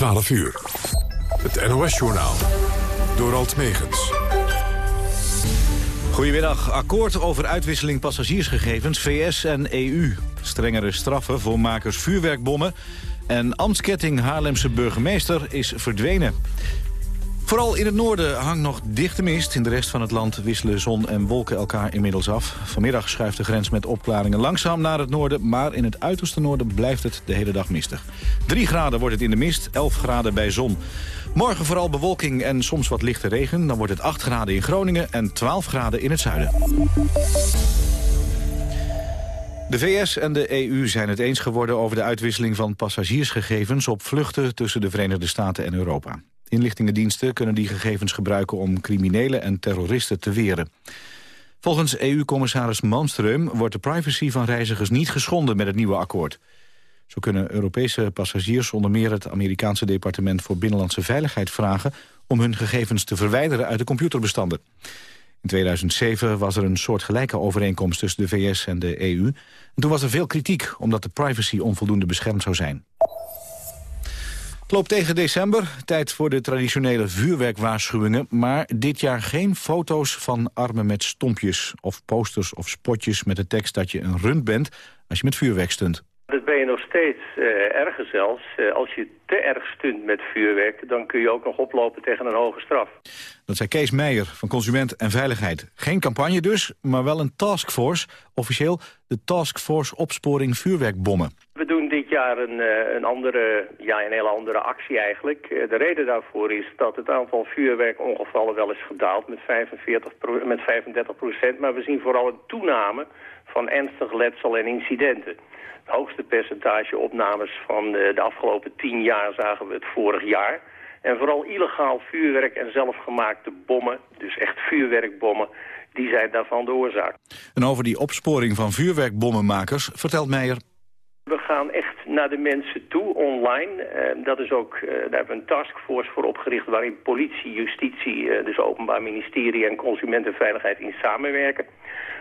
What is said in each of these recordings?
12 uur. Het NOS-journaal. Door Alt Megens. Goedemiddag. Akkoord over uitwisseling passagiersgegevens VS en EU. Strengere straffen voor makers vuurwerkbommen. En ambtsketting Haarlemse burgemeester is verdwenen. Vooral in het noorden hangt nog dichte mist. In de rest van het land wisselen zon en wolken elkaar inmiddels af. Vanmiddag schuift de grens met opklaringen langzaam naar het noorden... maar in het uiterste noorden blijft het de hele dag mistig. 3 graden wordt het in de mist, 11 graden bij zon. Morgen vooral bewolking en soms wat lichte regen. Dan wordt het 8 graden in Groningen en 12 graden in het zuiden. De VS en de EU zijn het eens geworden over de uitwisseling van passagiersgegevens op vluchten tussen de Verenigde Staten en Europa. Inlichtingendiensten kunnen die gegevens gebruiken om criminelen en terroristen te weren. Volgens EU-commissaris Malmström wordt de privacy van reizigers niet geschonden met het nieuwe akkoord. Zo kunnen Europese passagiers onder meer het Amerikaanse departement voor Binnenlandse Veiligheid vragen om hun gegevens te verwijderen uit de computerbestanden. In 2007 was er een soortgelijke overeenkomst tussen de VS en de EU. En toen was er veel kritiek omdat de privacy onvoldoende beschermd zou zijn. Het loopt tegen december, tijd voor de traditionele vuurwerkwaarschuwingen... maar dit jaar geen foto's van armen met stompjes... of posters of spotjes met de tekst dat je een rund bent als je met vuurwerk stunt. Dat ben je nog steeds uh, erger zelfs. Uh, als je te erg stunt met vuurwerk, dan kun je ook nog oplopen tegen een hoge straf. Dat zei Kees Meijer van Consument en Veiligheid. Geen campagne dus, maar wel een taskforce. Officieel de Taskforce Opsporing Vuurwerkbommen. We doen dit jaar een, uh, een, andere, ja, een hele andere actie eigenlijk. de reden daarvoor is dat het aantal vuurwerkongevallen wel is gedaald met, 45 met 35 procent. Maar we zien vooral een toename van ernstig letsel en incidenten hoogste percentage opnames van de, de afgelopen tien jaar zagen we het vorig jaar. En vooral illegaal vuurwerk en zelfgemaakte bommen, dus echt vuurwerkbommen, die zijn daarvan de oorzaak. En over die opsporing van vuurwerkbommenmakers vertelt Meijer... We gaan echt naar de mensen toe, online. Uh, dat is ook, uh, daar hebben we een taskforce voor opgericht... waarin politie, justitie, uh, dus openbaar ministerie en consumentenveiligheid in samenwerken.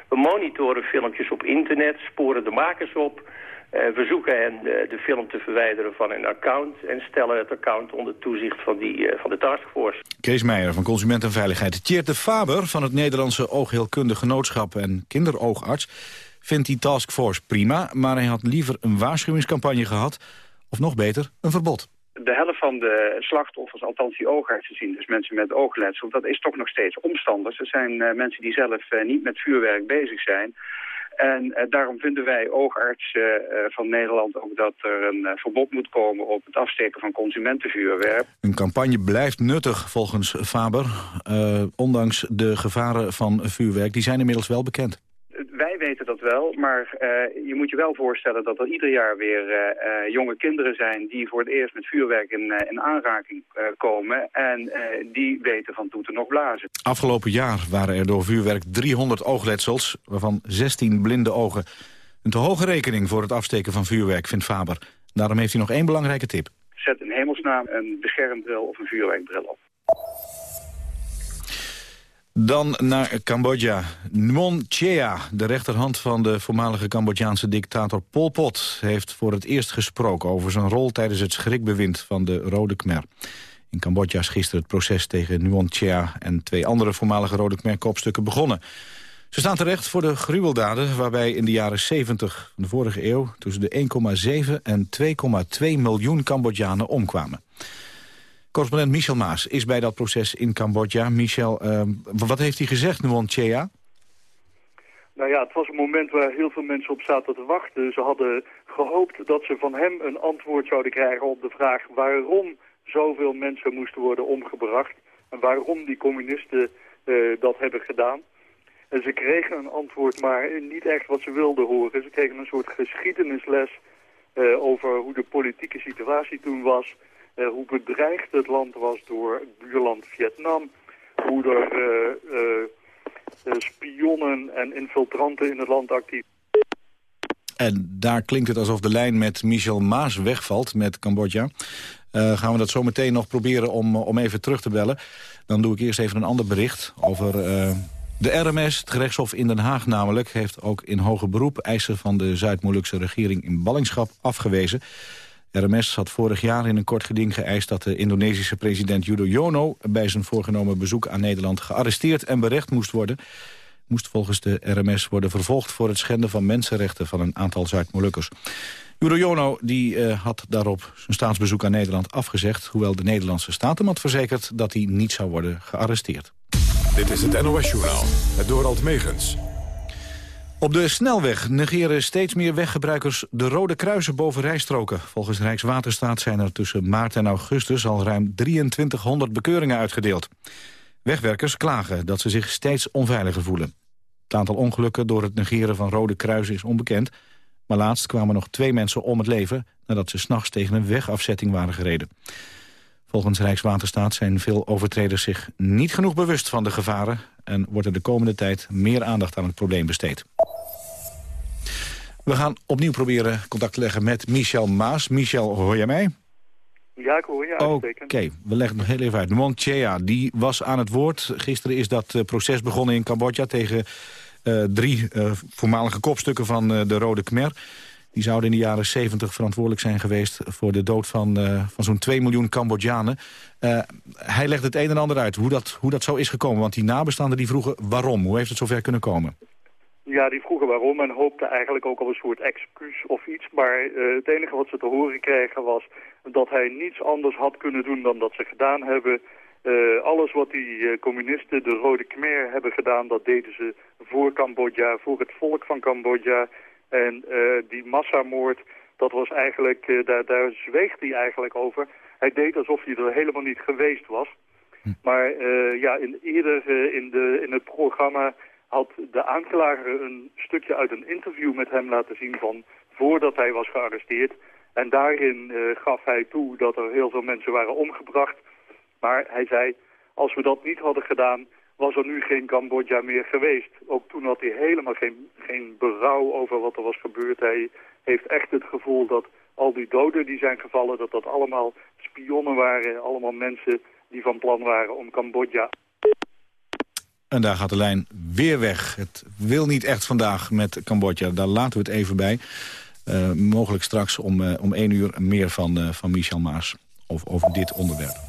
We monitoren filmpjes op internet, sporen de makers op... Uh, we zoeken hen uh, de film te verwijderen van hun account... en stellen het account onder toezicht van, die, uh, van de taskforce. Kees Meijer van Consumentenveiligheid. Tjeerd de Faber van het Nederlandse Oogheelkundig Genootschap... en kinderoogarts vindt die taskforce prima... maar hij had liever een waarschuwingscampagne gehad... of nog beter, een verbod. De helft van de slachtoffers, althans die oogartsen zien, dus mensen met oogletsel... dat is toch nog steeds omstanders. Er zijn mensen die zelf niet met vuurwerk bezig zijn... En uh, daarom vinden wij oogartsen uh, van Nederland ook dat er een verbod moet komen op het afsteken van consumentenvuurwerk. Een campagne blijft nuttig volgens Faber, ondanks de gevaren van vuurwerk. Die zijn inmiddels wel bekend wij weten dat wel, maar uh, je moet je wel voorstellen dat er ieder jaar weer uh, uh, jonge kinderen zijn die voor het eerst met vuurwerk in, in aanraking komen en die weten van toeten nog blazen. Afgelopen jaar waren er door vuurwerk 300 oogletsels, waarvan 16 blinde ogen. Een te hoge rekening voor het afsteken van vuurwerk, vindt Faber. Daarom heeft hij nog één belangrijke tip. Zet in hemelsnaam een beschermbril of een vuurwerkbril op. Dan naar Cambodja. Nuon Chea, de rechterhand van de voormalige Cambodjaanse dictator Pol Pot... heeft voor het eerst gesproken over zijn rol tijdens het schrikbewind van de Rode Khmer. In Cambodja is gisteren het proces tegen Nuon Chea... en twee andere voormalige Rode Khmer-kopstukken begonnen. Ze staan terecht voor de gruweldaden waarbij in de jaren 70 van de vorige eeuw... tussen de 1,7 en 2,2 miljoen Cambodjanen omkwamen. Correspondent Michel Maas is bij dat proces in Cambodja. Michel, uh, wat heeft hij gezegd, Nuon Chea? Nou ja, het was een moment waar heel veel mensen op zaten te wachten. Ze hadden gehoopt dat ze van hem een antwoord zouden krijgen op de vraag... waarom zoveel mensen moesten worden omgebracht... en waarom die communisten uh, dat hebben gedaan. En ze kregen een antwoord, maar niet echt wat ze wilden horen. Ze kregen een soort geschiedenisles uh, over hoe de politieke situatie toen was... Eh, hoe bedreigd het land was door buurland Vietnam. Hoe er eh, eh, spionnen en infiltranten in het land actief en daar klinkt het alsof de lijn met Michel Maas wegvalt met Cambodja. Gaan we dat zo meteen nog proberen om, om even terug te bellen. Dan doe ik eerst even een ander bericht over de RMS. Het gerechtshof in Den Haag namelijk heeft ook in hoger beroep... eisen van de Zuid-Molukse regering in ballingschap afgewezen. RMS had vorig jaar in een kort geding geëist dat de Indonesische president Yudhoyono bij zijn voorgenomen bezoek aan Nederland gearresteerd en berecht moest worden. Moest volgens de RMS worden vervolgd voor het schenden van mensenrechten van een aantal Zuid-Molukkers. Yudhoyono die, uh, had daarop zijn staatsbezoek aan Nederland afgezegd... hoewel de Nederlandse staat hem had verzekerd dat hij niet zou worden gearresteerd. Dit is het NOS-journaal, het Dorald Megens. Op de snelweg negeren steeds meer weggebruikers de rode kruisen boven rijstroken. Volgens Rijkswaterstaat zijn er tussen maart en augustus al ruim 2300 bekeuringen uitgedeeld. Wegwerkers klagen dat ze zich steeds onveiliger voelen. Het aantal ongelukken door het negeren van rode kruisen is onbekend... maar laatst kwamen nog twee mensen om het leven... nadat ze s'nachts tegen een wegafzetting waren gereden. Volgens Rijkswaterstaat zijn veel overtreders zich niet genoeg bewust van de gevaren... en wordt er de komende tijd meer aandacht aan het probleem besteed. We gaan opnieuw proberen contact te leggen met Michel Maas. Michel, hoor jij mij? Ja, ik hoor je Oké, we leggen het nog heel even uit. Chea, die was aan het woord. Gisteren is dat eh, proces begonnen in Cambodja... tegen uh, drie uh, voormalige kopstukken van de Rode Khmer. Die zouden in de jaren 70 verantwoordelijk zijn geweest... voor de dood van, van zo'n 2 miljoen Cambodjanen. hij legt het een en ander uit hoe dat, hoe dat zo is gekomen. Want die nabestaanden die vroegen waarom. Hoe heeft het zover kunnen komen? Ja, die vroegen waarom en hoopte eigenlijk ook al een soort excuus of iets. Maar uh, het enige wat ze te horen kregen was dat hij niets anders had kunnen doen dan dat ze gedaan hebben. Alles wat die communisten, de Rode Khmer, hebben gedaan, dat deden ze voor Cambodja, voor het volk van Cambodja. En die massamoord, dat was eigenlijk, daar, daar zweeg hij eigenlijk over. Hij deed alsof hij er helemaal niet geweest was. Hm. Maar ja, in, eerder in, de, in het programma had de aanklager een stukje uit een interview met hem laten zien van voordat hij was gearresteerd. En daarin uh, gaf hij toe dat er heel veel mensen waren omgebracht. Maar hij zei, als we dat niet hadden gedaan, was er nu geen Cambodja meer geweest. Ook toen had hij helemaal geen, geen berouw over wat er was gebeurd. Hij heeft echt het gevoel dat al die doden die zijn gevallen, dat dat allemaal spionnen waren. Allemaal mensen die van plan waren om Cambodja en daar gaat de lijn weer weg. Het wil niet echt vandaag met Cambodja. Daar laten we het even bij. Uh, mogelijk straks om, uh, om één uur meer van, uh, van Michel Maas of, over dit onderwerp.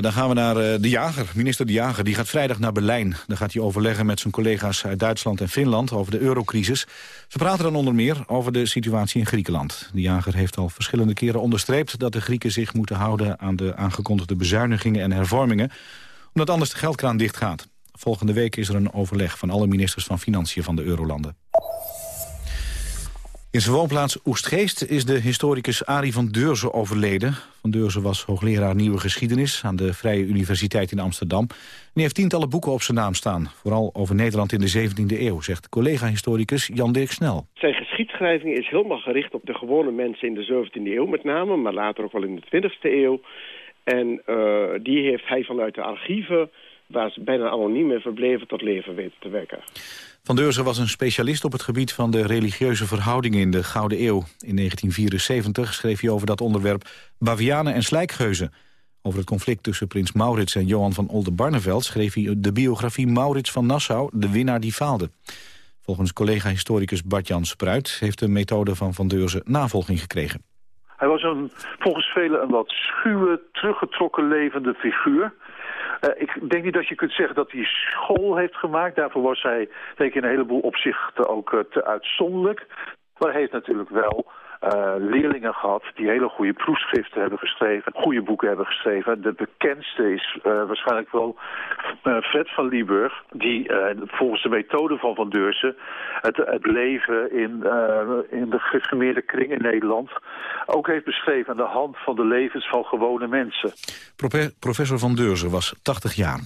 Dan gaan we naar de jager, minister De Jager. Die gaat vrijdag naar Berlijn. Daar gaat hij overleggen met zijn collega's uit Duitsland en Finland... over de eurocrisis. Ze praten dan onder meer over de situatie in Griekenland. De jager heeft al verschillende keren onderstreept... dat de Grieken zich moeten houden aan de aangekondigde bezuinigingen en hervormingen omdat anders de geldkraan dichtgaat. Volgende week is er een overleg van alle ministers van Financiën van de Eurolanden. In zijn woonplaats Oestgeest is de historicus Arie van Deurzen overleden. Van Deurzen was hoogleraar Nieuwe Geschiedenis aan de Vrije Universiteit in Amsterdam. En hij heeft tientallen boeken op zijn naam staan. Vooral over Nederland in de 17e eeuw, zegt collega-historicus Jan-Dirk Snel. Zijn geschiedschrijving is helemaal gericht op de gewone mensen in de 17e eeuw met name... maar later ook wel in de 20e eeuw. En uh, die heeft hij vanuit de archieven, waar ze bijna anoniem in verbleven, tot leven weten te wekken. Van Deurzen was een specialist op het gebied van de religieuze verhoudingen in de Gouden Eeuw. In 1974 schreef hij over dat onderwerp Bavianen en Slijkgeuzen. Over het conflict tussen prins Maurits en Johan van Oldenbarneveld... schreef hij de biografie Maurits van Nassau, de winnaar die faalde. Volgens collega-historicus Bart-Jan Spruit... heeft de methode van Van Deurzen navolging gekregen. Hij was een, volgens velen een wat schuwe, teruggetrokken levende figuur. Uh, ik denk niet dat je kunt zeggen dat hij school heeft gemaakt. Daarvoor was hij denk ik, in een heleboel opzichten ook uh, te uitzonderlijk. Maar hij heeft natuurlijk wel uh, leerlingen gehad die hele goede proefschriften hebben geschreven, goede boeken hebben geschreven. De bekendste is uh, waarschijnlijk wel uh, Fred van Lieburg, die volgens de methode van Van Deursen het, het leven in, in de geformeerde kring in Nederland ook heeft beschreven aan de hand van de levens van gewone mensen. Professor Van Deurzen was 80 jaar.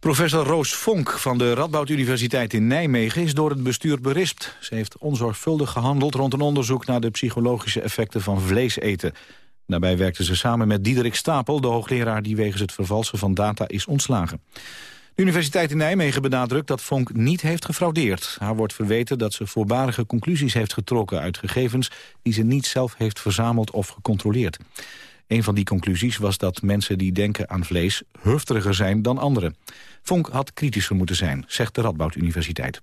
Professor Roos Vonk van de Radboud Universiteit in Nijmegen is door het bestuur berispt. Ze heeft onzorgvuldig gehandeld rond een onderzoek naar de psychologische effecten van vlees eten. Daarbij werkte ze samen met Diederik Stapel, de hoogleraar die wegens het vervalsen van data is ontslagen. De Universiteit in Nijmegen benadrukt dat Vonk niet heeft gefraudeerd. Haar wordt verweten dat ze voorbarige conclusies heeft getrokken uit gegevens die ze niet zelf heeft verzameld of gecontroleerd. Een van die conclusies was dat mensen die denken aan vlees hufteriger zijn dan anderen. Vonk had kritischer moeten zijn, zegt de Radboud Universiteit.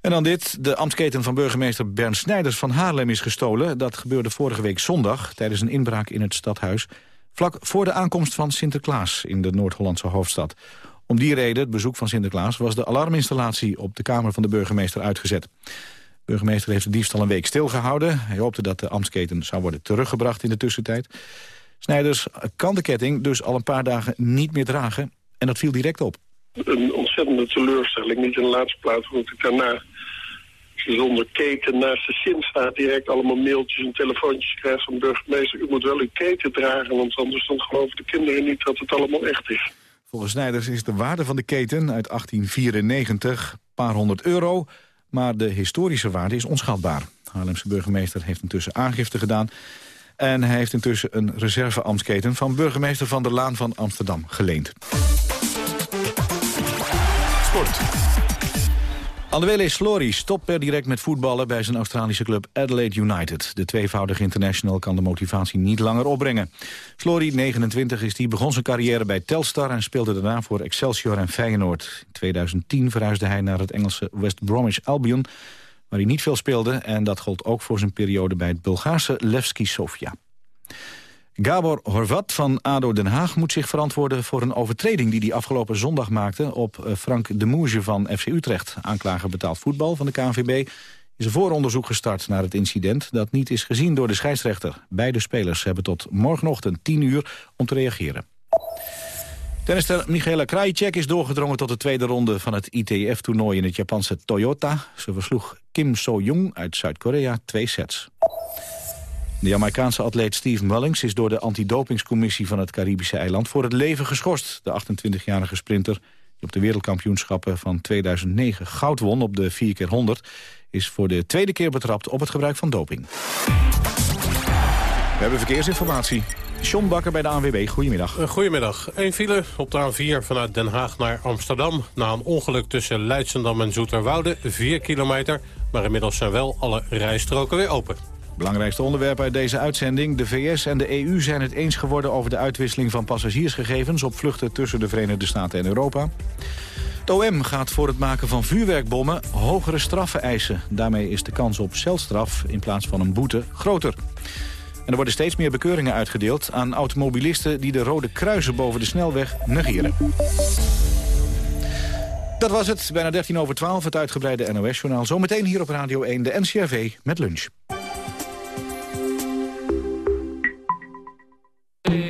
En dan dit. De ambtsketen van burgemeester Bernd Snijders van Haarlem is gestolen. Dat gebeurde vorige week zondag tijdens een inbraak in het stadhuis. Vlak voor de aankomst van Sinterklaas in de Noord-Hollandse hoofdstad. Om die reden, het bezoek van Sinterklaas, was de alarminstallatie op de kamer van de burgemeester uitgezet. De burgemeester heeft de diefstal een week stilgehouden. Hij hoopte dat de ambtsketen zou worden teruggebracht in de tussentijd. Snijders kan de ketting dus al een paar dagen niet meer dragen. En dat viel direct op. Een ontzettende teleurstelling. Niet in de laatste plaats, want ik daarna zonder keten naast de Sint staat... direct allemaal mailtjes en telefoontjes krijgt van de burgemeester... u moet wel uw keten dragen, want anders dan geloven de kinderen niet dat het allemaal echt is. Volgens Snijders is de waarde van de keten uit 1894 een paar honderd euro... maar de historische waarde is onschatbaar. Haarlemse burgemeester heeft intussen aangifte gedaan... en hij heeft intussen een reserveambtsketen van burgemeester Van der Laan van Amsterdam geleend. Sport. Andewele Slory stopt per direct met voetballen bij zijn Australische club Adelaide United. De tweevoudige international kan de motivatie niet langer opbrengen. Slory, 29, is die begon zijn carrière bij Telstar en speelde daarna voor Excelsior en Feyenoord. In 2010 verhuisde hij naar het Engelse West Bromwich Albion, waar hij niet veel speelde. En dat gold ook voor zijn periode bij het Bulgaarse Levski Sofia. Gabor Horvat van ADO Den Haag moet zich verantwoorden voor een overtreding die hij afgelopen zondag maakte op eh, Frank de Moege van FC Utrecht. Aanklager betaald voetbal van de KNVB is een vooronderzoek gestart naar het incident dat niet is gezien door de scheidsrechter. Beide spelers hebben tot morgenochtend 10 uur om te reageren. Tennister Michaela Krajicek is doorgedrongen tot de tweede ronde van het ITF-toernooi in het Japanse Toyota. Ze versloeg Kim So-jong uit Zuid-Korea twee sets. De Jamaicaanse atleet Steve Mullings is door de antidopingscommissie van het Caribische eiland voor het leven geschorst. De 28-jarige sprinter, die op de wereldkampioenschappen van 2009 goud won op de 4x100, is voor de tweede keer betrapt op het gebruik van doping. We hebben verkeersinformatie. John Bakker bij de ANWB, goedemiddag. Eh, goedemiddag. Een file op de A4 vanuit Den Haag naar Amsterdam. Na een ongeluk tussen Leidsendam en Zoeterwoude, 4 kilometer. Maar inmiddels zijn wel alle rijstroken weer open. Belangrijkste onderwerp uit deze uitzending. De VS en de EU zijn het eens geworden over de uitwisseling van passagiersgegevens... op vluchten tussen de Verenigde Staten en Europa. Het OM gaat voor het maken van vuurwerkbommen hogere straffen eisen. Daarmee is de kans op celstraf in plaats van een boete groter. En er worden steeds meer bekeuringen uitgedeeld aan automobilisten... die de rode kruisen boven de snelweg negeren. Dat was het, bijna 13 over 12, het uitgebreide NOS-journaal. Zometeen hier op Radio 1, de NCRV met lunch.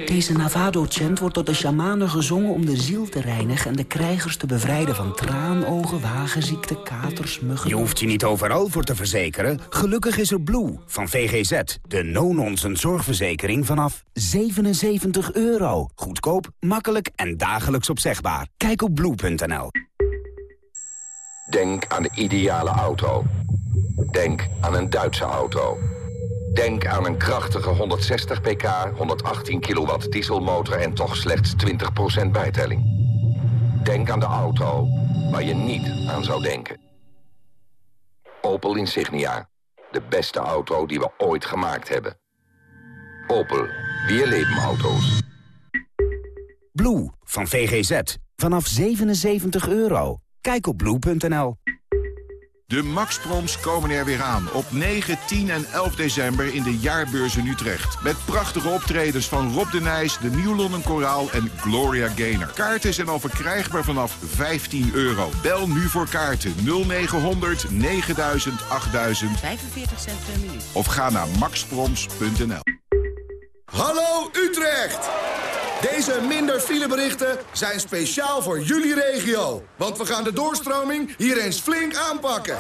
Deze Navado-chant wordt door de shamanen gezongen om de ziel te reinigen... en de krijgers te bevrijden van traanogen, wagenziekte, katers, muggen... Je hoeft je niet overal voor te verzekeren. Gelukkig is er Blue van VGZ. De no-nonsense zorgverzekering vanaf 77 euro. Goedkoop, makkelijk en dagelijks opzegbaar. Kijk op blue.nl. Denk aan de ideale auto. Denk aan een Duitse auto. Denk aan een krachtige 160 pk, 118 kilowatt dieselmotor en toch slechts 20% bijtelling. Denk aan de auto waar je niet aan zou denken. Opel Insignia. De beste auto die we ooit gemaakt hebben. Opel. Weer leven auto's. Blue van VGZ. Vanaf 77 euro. Kijk op blue.nl. De Maxproms komen er weer aan op 9, 10 en 11 december in de jaarbeurs in Utrecht. Met prachtige optredens van Rob de Nijs, de Nieuw London Koraal en Gloria Gaynor. Kaarten zijn al verkrijgbaar vanaf 15 euro. Bel nu voor kaarten 0900 9000 8000 45 cent per minuut. of ga naar maxproms.nl. Hallo Utrecht! Deze minder fileberichten zijn speciaal voor jullie regio. Want we gaan de doorstroming hier eens flink aanpakken.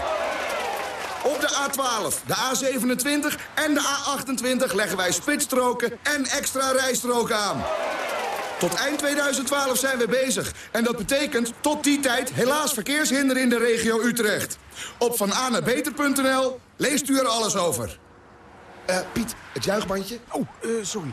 Op de A12, de A27 en de A28 leggen wij spitsstroken en extra rijstroken aan. Tot eind 2012 zijn we bezig. En dat betekent tot die tijd helaas verkeershinder in de regio Utrecht. Op vananabeter.nl leest u er alles over. Eh Piet, het juichbandje. Oh, eh, sorry.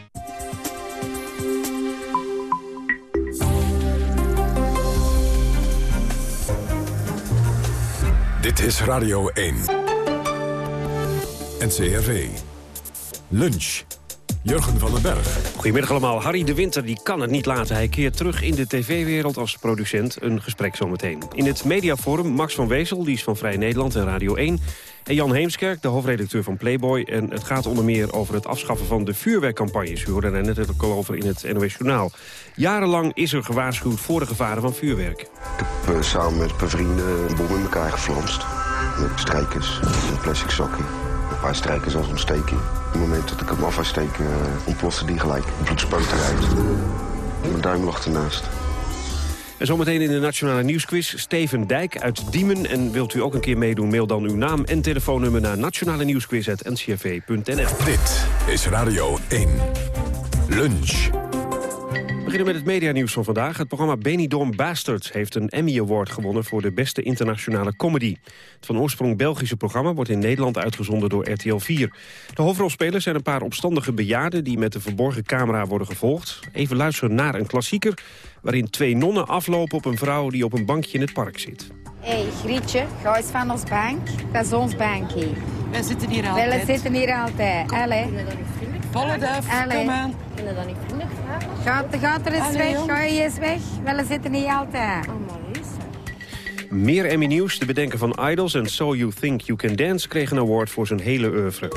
Dit is Radio 1. NCRV. Lunch. Jurgen van den Berg. Goedemiddag allemaal. Harry de Winter die kan het niet laten. Hij keert terug in de tv-wereld als producent. Een gesprek zometeen. In het mediaforum Max van Wezel, die is van Vrij Nederland en Radio 1. Jan Heemskerk, de hoofdredacteur van Playboy. En het gaat onder meer over het afschaffen van de vuurwerkcampagnes. U hoorde er net ook al over in het NOS Journaal. Jarenlang is er gewaarschuwd voor de gevaren van vuurwerk. Ik heb uh, samen met paar vrienden een bom in elkaar geflanst. Met strijkers, een plastic zakje. Een paar strijkers als ontsteking. Op het moment dat ik hem af was steken, ontplofte die gelijk. Bloed eruit. Mijn duim lag ernaast. En zometeen in de Nationale Nieuwsquiz Steven Dijk uit Diemen. En wilt u ook een keer meedoen, mail dan uw naam en telefoonnummer... naar nationale nieuwsquiz.ncrv.nl. Dit is Radio 1. Lunch. We beginnen met het medianieuws van vandaag. Het programma Benidorm Bastards heeft een Emmy Award gewonnen... voor de beste internationale comedy. Het van oorsprong Belgische programma wordt in Nederland uitgezonden door RTL 4. De hoofdrolspelers zijn een paar opstandige bejaarden... die met de verborgen camera worden gevolgd. Even luisteren naar een klassieker... waarin twee nonnen aflopen op een vrouw die op een bankje in het park zit. Hé, hey, Grietje, ga eens van ons bank. Dat is ons bankje. Wij zitten hier altijd. Wij zitten hier altijd. Allee. Volle duif, kom aan. Kunnen dat niet vriendelijk? Gaat, gaat er eens Allee, weg, ga je eens weg. Wij zitten hier altijd. Meer Emmy Nieuws, de bedenker van Idols en So You Think You Can Dance... kreeg een award voor zijn hele oeuvre.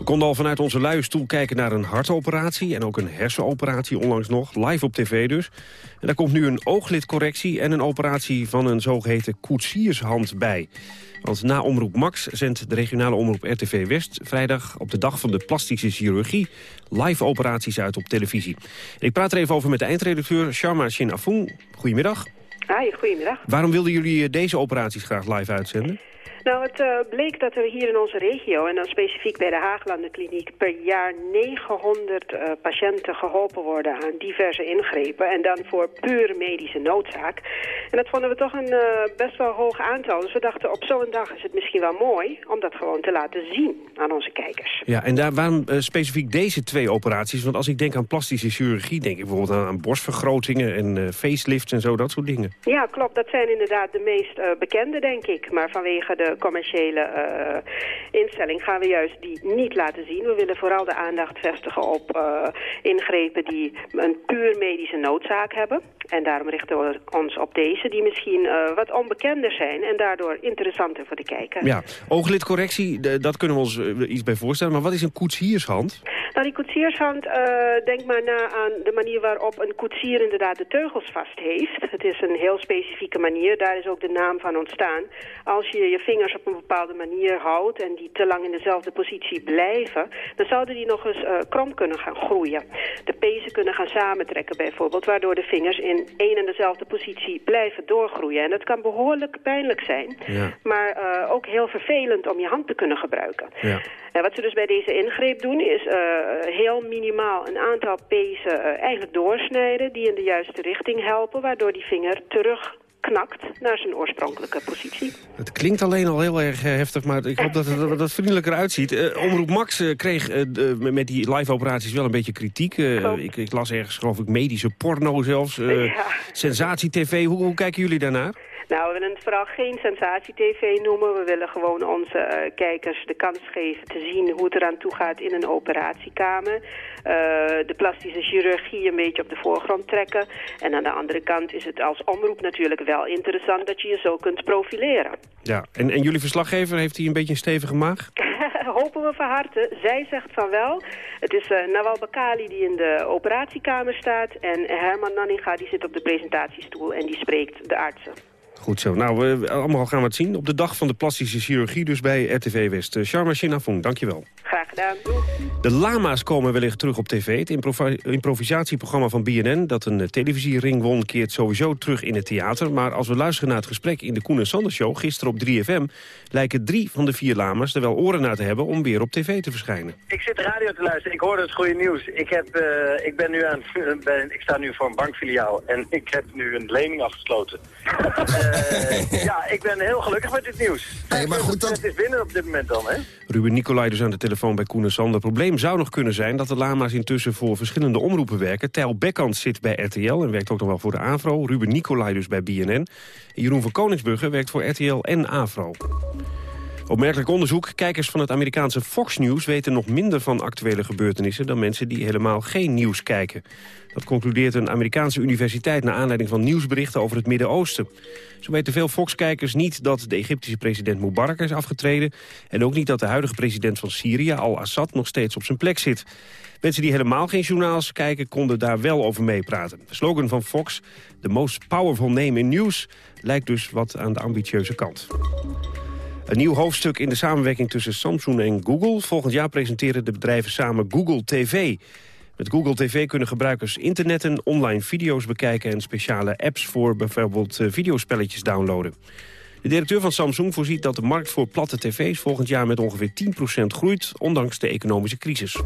We konden al vanuit onze luie stoel kijken naar een hartoperatie... en ook een hersenoperatie onlangs nog, live op tv dus. En daar komt nu een ooglidcorrectie en een operatie van een zogeheten koetsiershand bij. Want na Omroep Max zendt de regionale omroep RTV West... vrijdag op de dag van de plastische chirurgie live operaties uit op televisie. Ik praat er even over met de eindredacteur Sharma Shin Goedemiddag. Hi, goedemiddag. Waarom wilden jullie eh, deze operaties graag live uitzenden? Nou, het eh, bleek dat er hier in onze regio, en dan specifiek bij de Haaglandenkliniek, per jaar 900 eh, patiënten geholpen worden aan diverse ingrepen. En dan voor puur medische noodzaak. En dat vonden we toch een best wel hoog aantal. Dus we dachten, op zo'n dag is het misschien wel mooi om dat gewoon te laten zien aan onze kijkers. Ja, en daar, waarom specifiek deze twee operaties? Want als ik denk aan plastische chirurgie, denk ik bijvoorbeeld aan, aan borstvergrotingen en facelifts en zo, dat soort dingen. Ja, klopt. Dat zijn inderdaad de meest eh, bekende, denk ik. Maar vanwege de commerciële eh, instelling gaan we juist die niet laten zien. We willen vooral de aandacht vestigen op eh, ingrepen die een puur medische noodzaak hebben. En daarom richten we ons op deze, die misschien wat onbekender zijn... en daardoor interessanter voor de kijker. Ja, ooglidcorrectie, dat kunnen we ons iets bij voorstellen. Maar wat is een koetsiershand? Nou, die koetsiershand, eh, denk maar na aan de manier waarop een koetsier inderdaad de teugels vast heeft. Het is een heel specifieke manier, daar is ook de naam van ontstaan. Als je je vingers op een bepaalde manier houdt en die te lang in dezelfde positie blijven, dan zouden die nog eens eh, krom kunnen gaan groeien. De pezen kunnen gaan samentrekken bijvoorbeeld, waardoor de vingers in één en dezelfde positie blijven doorgroeien. En dat kan behoorlijk pijnlijk zijn, Ja. maar eh, ook heel vervelend om je hand te kunnen gebruiken. Ja. En wat ze dus bij deze ingreep doen is eh, heel minimaal een aantal pezen eh, eigenlijk doorsnijden... die in de juiste richting helpen, waardoor die vinger terug knakt naar zijn oorspronkelijke positie. Het klinkt alleen al heel erg eh, heftig, maar ik hoop dat het wat vriendelijker uitziet. Omroep Max kreeg met die live-operaties wel een beetje kritiek. Ik, ik las ergens, geloof ik, medische porno zelfs. Ja. Sensatie-tv, hoe, hoe kijken jullie daarnaar? Nou, we willen het vooral geen sensatie-tv noemen. We willen gewoon onze eh, kijkers de kans geven te zien hoe het eraan toe gaat in een operatiekamer. Eh, de plastische chirurgie een beetje op de voorgrond trekken. En aan de andere kant is het als omroep natuurlijk wel interessant dat je je zo kunt profileren. Ja, en, en jullie verslaggever, heeft hij een beetje een stevige maag? Hopen we van harte. Zij zegt van wel. Het is eh, Nawal Bakali die in de operatiekamer staat. En Herman Nanninga die zit op de presentatiestoel en die spreekt de artsen. Goed zo. Nou, we, allemaal gaan we het zien. Op de dag van de plastische chirurgie dus bij RTV West. Uh, Sharma Shinafong, dankjewel. Graag gedaan. De lama's komen wellicht terug op tv. Het improvisatieprogramma van BNN dat een eh, televisiering won... keert sowieso terug in het theater. Maar als we luisteren naar het gesprek in de Koen en Sander Show... gisteren op 3FM, lijken drie van de vier lama's er wel oren naar te hebben... om weer op tv te verschijnen. Ik zit de radio te luisteren. Ik hoorde het goede nieuws. Ik, heb, eh, ik, ben nu aan, ben, ik sta nu voor een bankfiliaal en ik heb nu een lening afgesloten. Eh, ja, ik ben heel gelukkig met dit nieuws. Hey, maar goed, dat- Het is binnen op dit moment dan, hè? Ruben Nicolai dus aan de telefoon bij Koen en Sander. Het probleem zou nog kunnen zijn dat de lama's intussen voor verschillende omroepen werken. Tijl Bekkant zit bij RTL en werkt ook nog wel voor de AVRO. Ruben Nicolai dus bij BNN. En Jeroen van Koningsbrugge werkt voor RTL en AVRO. Opmerkelijk onderzoek. Kijkers van het Amerikaanse Fox News weten nog minder van actuele gebeurtenissen... dan mensen die helemaal geen nieuws kijken. Dat concludeert een Amerikaanse universiteit... naar aanleiding van nieuwsberichten over het Midden-Oosten. Zo weten veel Fox-kijkers niet dat de Egyptische president Mubarak is afgetreden... en ook niet dat de huidige president van Syrië, al-Assad, nog steeds op zijn plek zit. Mensen die helemaal geen journaals kijken, konden daar wel over meepraten. De slogan van Fox, the most powerful name in news... lijkt dus wat aan de ambitieuze kant. Een nieuw hoofdstuk in de samenwerking tussen Samsung en Google. Volgend jaar presenteren de bedrijven samen Google TV. Met Google TV kunnen gebruikers internetten, online video's bekijken... en speciale apps voor bijvoorbeeld eh, videospelletjes downloaden. De directeur van Samsung voorziet dat de markt voor platte tv's... volgend jaar met ongeveer 10% groeit, ondanks de economische crisis.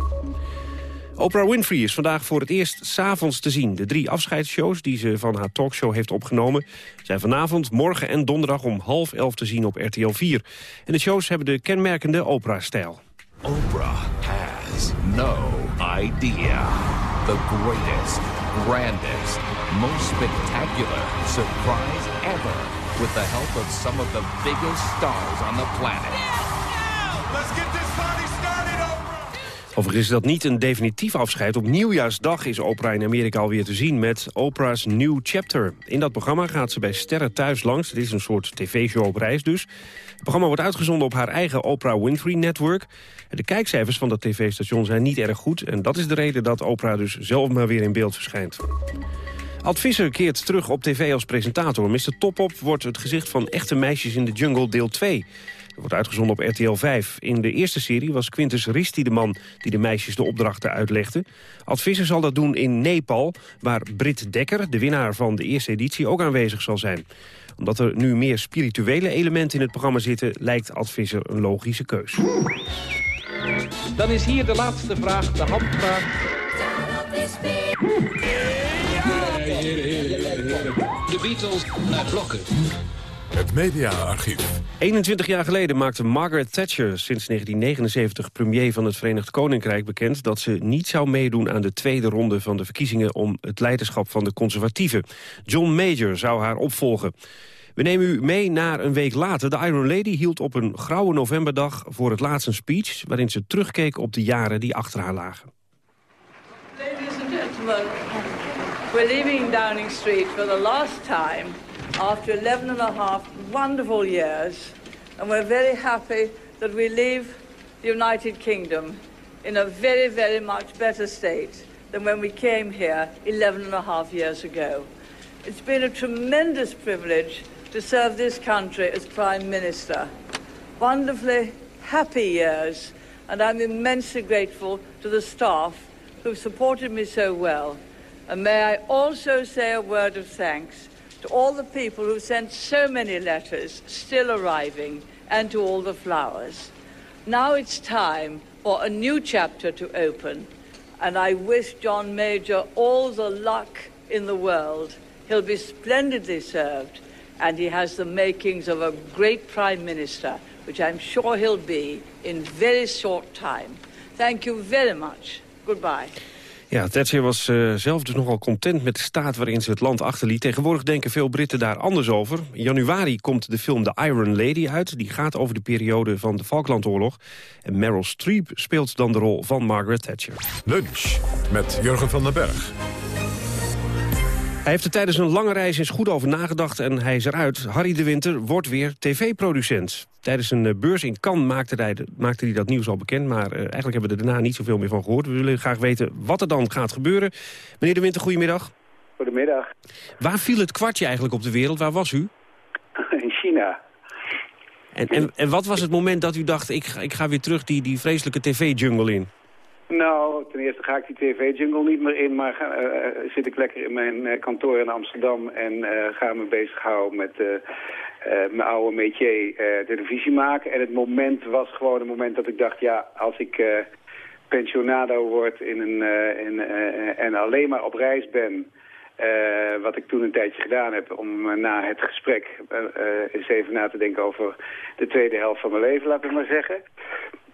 Oprah Winfrey is vandaag voor het eerst s'avonds te zien. De drie afscheidsshows die ze van haar talkshow heeft opgenomen... zijn vanavond, morgen en donderdag om half elf te zien op RTL 4. En de shows hebben de kenmerkende Oprah-stijl. Oprah has no idea. The greatest, grandest, most spectacular surprise ever. With the help of some of the biggest stars on the planet. Let's get this party started! Overigens is dat niet een definitief afscheid. Op nieuwjaarsdag is Oprah in Amerika alweer te zien met Oprah's New Chapter. In dat programma gaat ze bij sterren thuis langs. Dit is een soort tv-show op reis dus. Het programma wordt uitgezonden op haar eigen Oprah Winfrey Network. De kijkcijfers van dat tv-station zijn niet erg goed. En dat is de reden dat Oprah dus zelf maar weer in beeld verschijnt. Ad Visser keert terug op tv als presentator. Mr. Topop wordt het gezicht van echte meisjes in de jungle deel 2. Dat wordt uitgezonden op RTL 5. In de eerste serie was Quintus Risti de man die de meisjes de opdrachten uitlegde. Ad Visser zal dat doen in Nepal, waar Britt Dekker, de winnaar van de eerste editie, ook aanwezig zal zijn. Omdat er nu meer spirituele elementen in het programma zitten, lijkt Ad Visser een logische keus. Dan is hier de laatste vraag, de handvraag. De Beatles naar blokken. Het mediaarchief. 21 jaar geleden maakte Margaret Thatcher sinds 1979 premier van het Verenigd Koninkrijk bekend dat ze niet zou meedoen aan de tweede ronde van de verkiezingen om het leiderschap van de conservatieven. John Major zou haar opvolgen. We nemen u mee naar een week later. De Iron Lady hield op een grauwe novemberdag voor het laatst een speech... waarin ze terugkeek op de jaren die achter haar lagen. Ladies and gentlemen, we're leaving Downing Street for the last time after 11 and a half wonderful years. And we're very happy that we leave the United Kingdom in a very, very much better state than when we came here 11 and a half years ago. It's been a tremendous privilege to serve this country as Prime Minister. Wonderfully happy years, and I'm immensely grateful to the staff who've supported me so well. And may I also say a word of thanks to all the people who sent so many letters still arriving and to all the flowers. Now it's time for a new chapter to open, and I wish John Major all the luck in the world. He'll be splendidly served, and he has the makings of a great Prime Minister, which I'm sure he'll be in very short time. Thank you very much. Goodbye. Ja, Thatcher was eh, zelf dus nogal content met de staat waarin ze het land achterliet. Tegenwoordig denken veel Britten daar anders over. In januari komt de film The Iron Lady uit. Die gaat over de periode van de Falklandoorlog. En Meryl Streep speelt dan de rol van Margaret Thatcher. Lunch met Jurgen van den Berg. Hij heeft er tijdens een lange reis eens goed over nagedacht en hij is eruit. Harry de Winter wordt weer tv-producent. Tijdens een eh, beurs in Cannes maakte hij, maakte hij dat nieuws al bekend... maar eh, eigenlijk hebben we er daarna niet zoveel meer van gehoord. We willen graag weten wat er dan gaat gebeuren. Meneer de Winter, goedemiddag. Goedemiddag. Waar viel het kwartje eigenlijk op de wereld? Waar was u? In China. En, en, en wat was het moment dat u dacht, ik, ga- ik ga weer terug die, die vreselijke tv-jungle in? Nou, ten eerste ga ik die tv-jungle niet meer in, maar ga, eh, zit ik lekker in mijn eh, kantoor in Amsterdam en eh, ga me bezighouden met eh, eh, mijn oude métier eh, televisie maken. En het moment was gewoon het moment dat ik dacht, ja, als ik eh, pensionado word in een, eh, in, eh, en alleen maar op reis ben... eh, wat ik toen een tijdje gedaan heb om eh, na het gesprek eh, eh, eens even na te denken over de tweede helft van mijn leven, laat ik maar zeggen.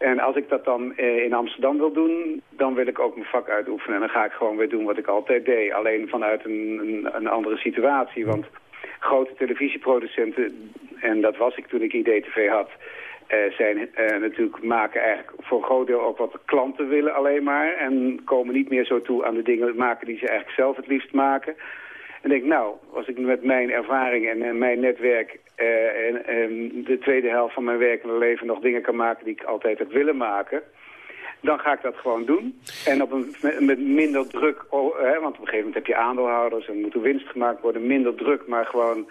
En als ik dat dan eh, in Amsterdam wil doen, dan wil ik ook mijn vak uitoefenen. En dan ga ik gewoon weer doen wat ik altijd deed. Alleen vanuit een, een, andere situatie. Want grote televisieproducenten, en dat was ik toen ik IDTV had... eh, zijn eh, natuurlijk maken eigenlijk voor een groot deel ook wat de klanten willen alleen maar. En komen niet meer zo toe aan de dingen maken die ze eigenlijk zelf het liefst maken. En denk, nou, als ik met mijn ervaring en, mijn netwerk eh, en, de tweede helft van mijn werkende leven nog dingen kan maken die ik altijd heb willen maken, dan ga ik dat gewoon doen. En op een, met, minder druk, hè, want op een gegeven moment heb je aandeelhouders en moet er winst gemaakt worden, minder druk, maar gewoon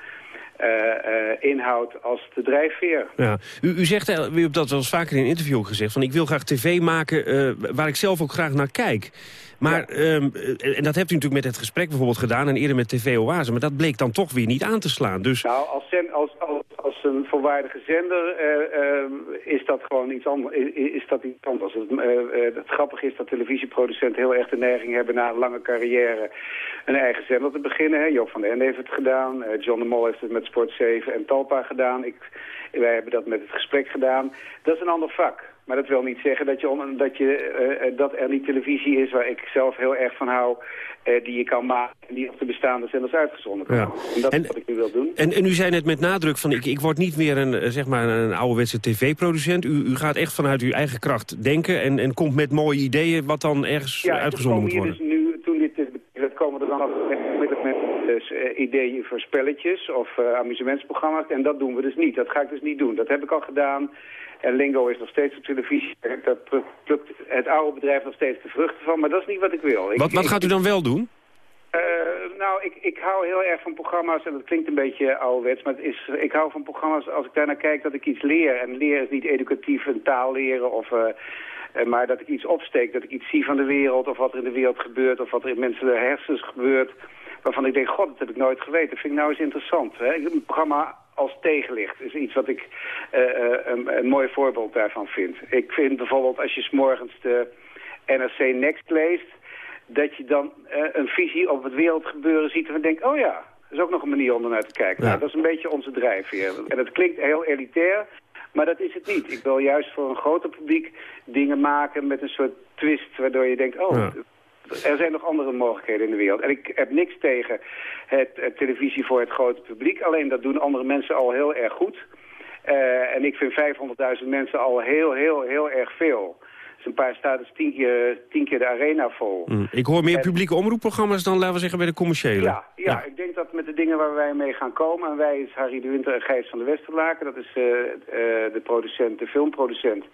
eh, eh, inhoud als de drijfveer. Ja. U, u zegt, u hebt dat wel vaker in een interview gezegd... van ik wil graag tv maken waar ik zelf ook graag naar kijk. Maar, ehm, eh, en dat hebt u natuurlijk met het gesprek bijvoorbeeld gedaan... en eerder met TV Oase, maar dat bleek dan toch weer niet aan te slaan. Dus Nou, als, als, als, een volwaardige zender eh, eh, is dat gewoon iets anders. Is, anders. Het, het grappige is dat televisieproducenten heel erg de neiging hebben... na een lange carrière een eigen zender te beginnen. Hè. Joop van den Ende heeft het gedaan. John de Mol heeft het met Sport 7 en Talpa gedaan. Ik, wij hebben dat met het gesprek gedaan. Dat is een ander vak. Maar dat wil niet zeggen dat, je, dat, je, eh, eh, dat er niet televisie is waar ik zelf heel erg van hou... eh, die je kan maken en die op de bestaande zenders uitgezonden kan Ja. En dat is wat ik nu wil doen. En, en u zei net met nadruk van ik, ik word niet meer een, zeg maar een ouderwetse tv-producent. U, u gaat echt vanuit uw eigen kracht denken en, en komt met mooie ideeën wat dan ergens Ja, uitgezonden moet worden. dus nu, toen dit, dat komen er dan altijd met, dus, ideeën voor spelletjes of eh, amusementsprogramma's. En dat doen we dus niet. Dat ga ik dus niet doen. Dat heb ik al gedaan. En Lingo is nog steeds op televisie. Dat plukt- het oude bedrijf nog steeds de vruchten van. Maar dat is niet wat ik wil. Ik- Wat, wat gaat u dan wel doen? eh, nou, ik, ik hou heel erg van programma's, en dat klinkt een beetje ouderwets, maar het is, ik hou van programma's als ik daarnaar kijk dat ik iets leer. En leren is niet educatief een taal leren, of, eh, eh, maar dat ik iets opsteek, dat ik iets zie van de wereld, of wat er in de wereld gebeurt, of wat er in mensen de hersens gebeurt, waarvan ik denk, god, dat heb ik nooit geweten. Dat vind ik nou eens interessant. Hè? Een programma als tegenlicht is iets wat ik eh, eh, een, een mooi voorbeeld daarvan vind. Ik vind bijvoorbeeld als je s'morgens de NRC Next leest, dat je dan eh, een visie op het wereldgebeuren ziet en dan denkt, oh ja, dat is ook nog een manier om ernaar te kijken. Ja. Nou, dat is een beetje onze drijfveer. En het klinkt heel elitair, maar dat is het niet. Ik wil juist voor een groter publiek dingen maken met een soort twist, waardoor je denkt, oh, Ja. Er zijn nog andere mogelijkheden in de wereld. En ik heb niks tegen het, het televisie voor het grote publiek, alleen dat doen andere mensen al heel erg goed. Eh, en ik vind 500.000 mensen al heel, heel, heel erg veel. Dus een paar staat dus tien keer, tien keer de arena vol. Hm, Ik hoor meer En- publieke omroepprogramma's dan, laten we zeggen, bij de commerciële. Ja, ja, ik denk dat met de dingen waar wij mee gaan komen... en wij is Harry de Winter en Gijs van de Westerlaken... dat is eh, eh, de producent, de filmproducent...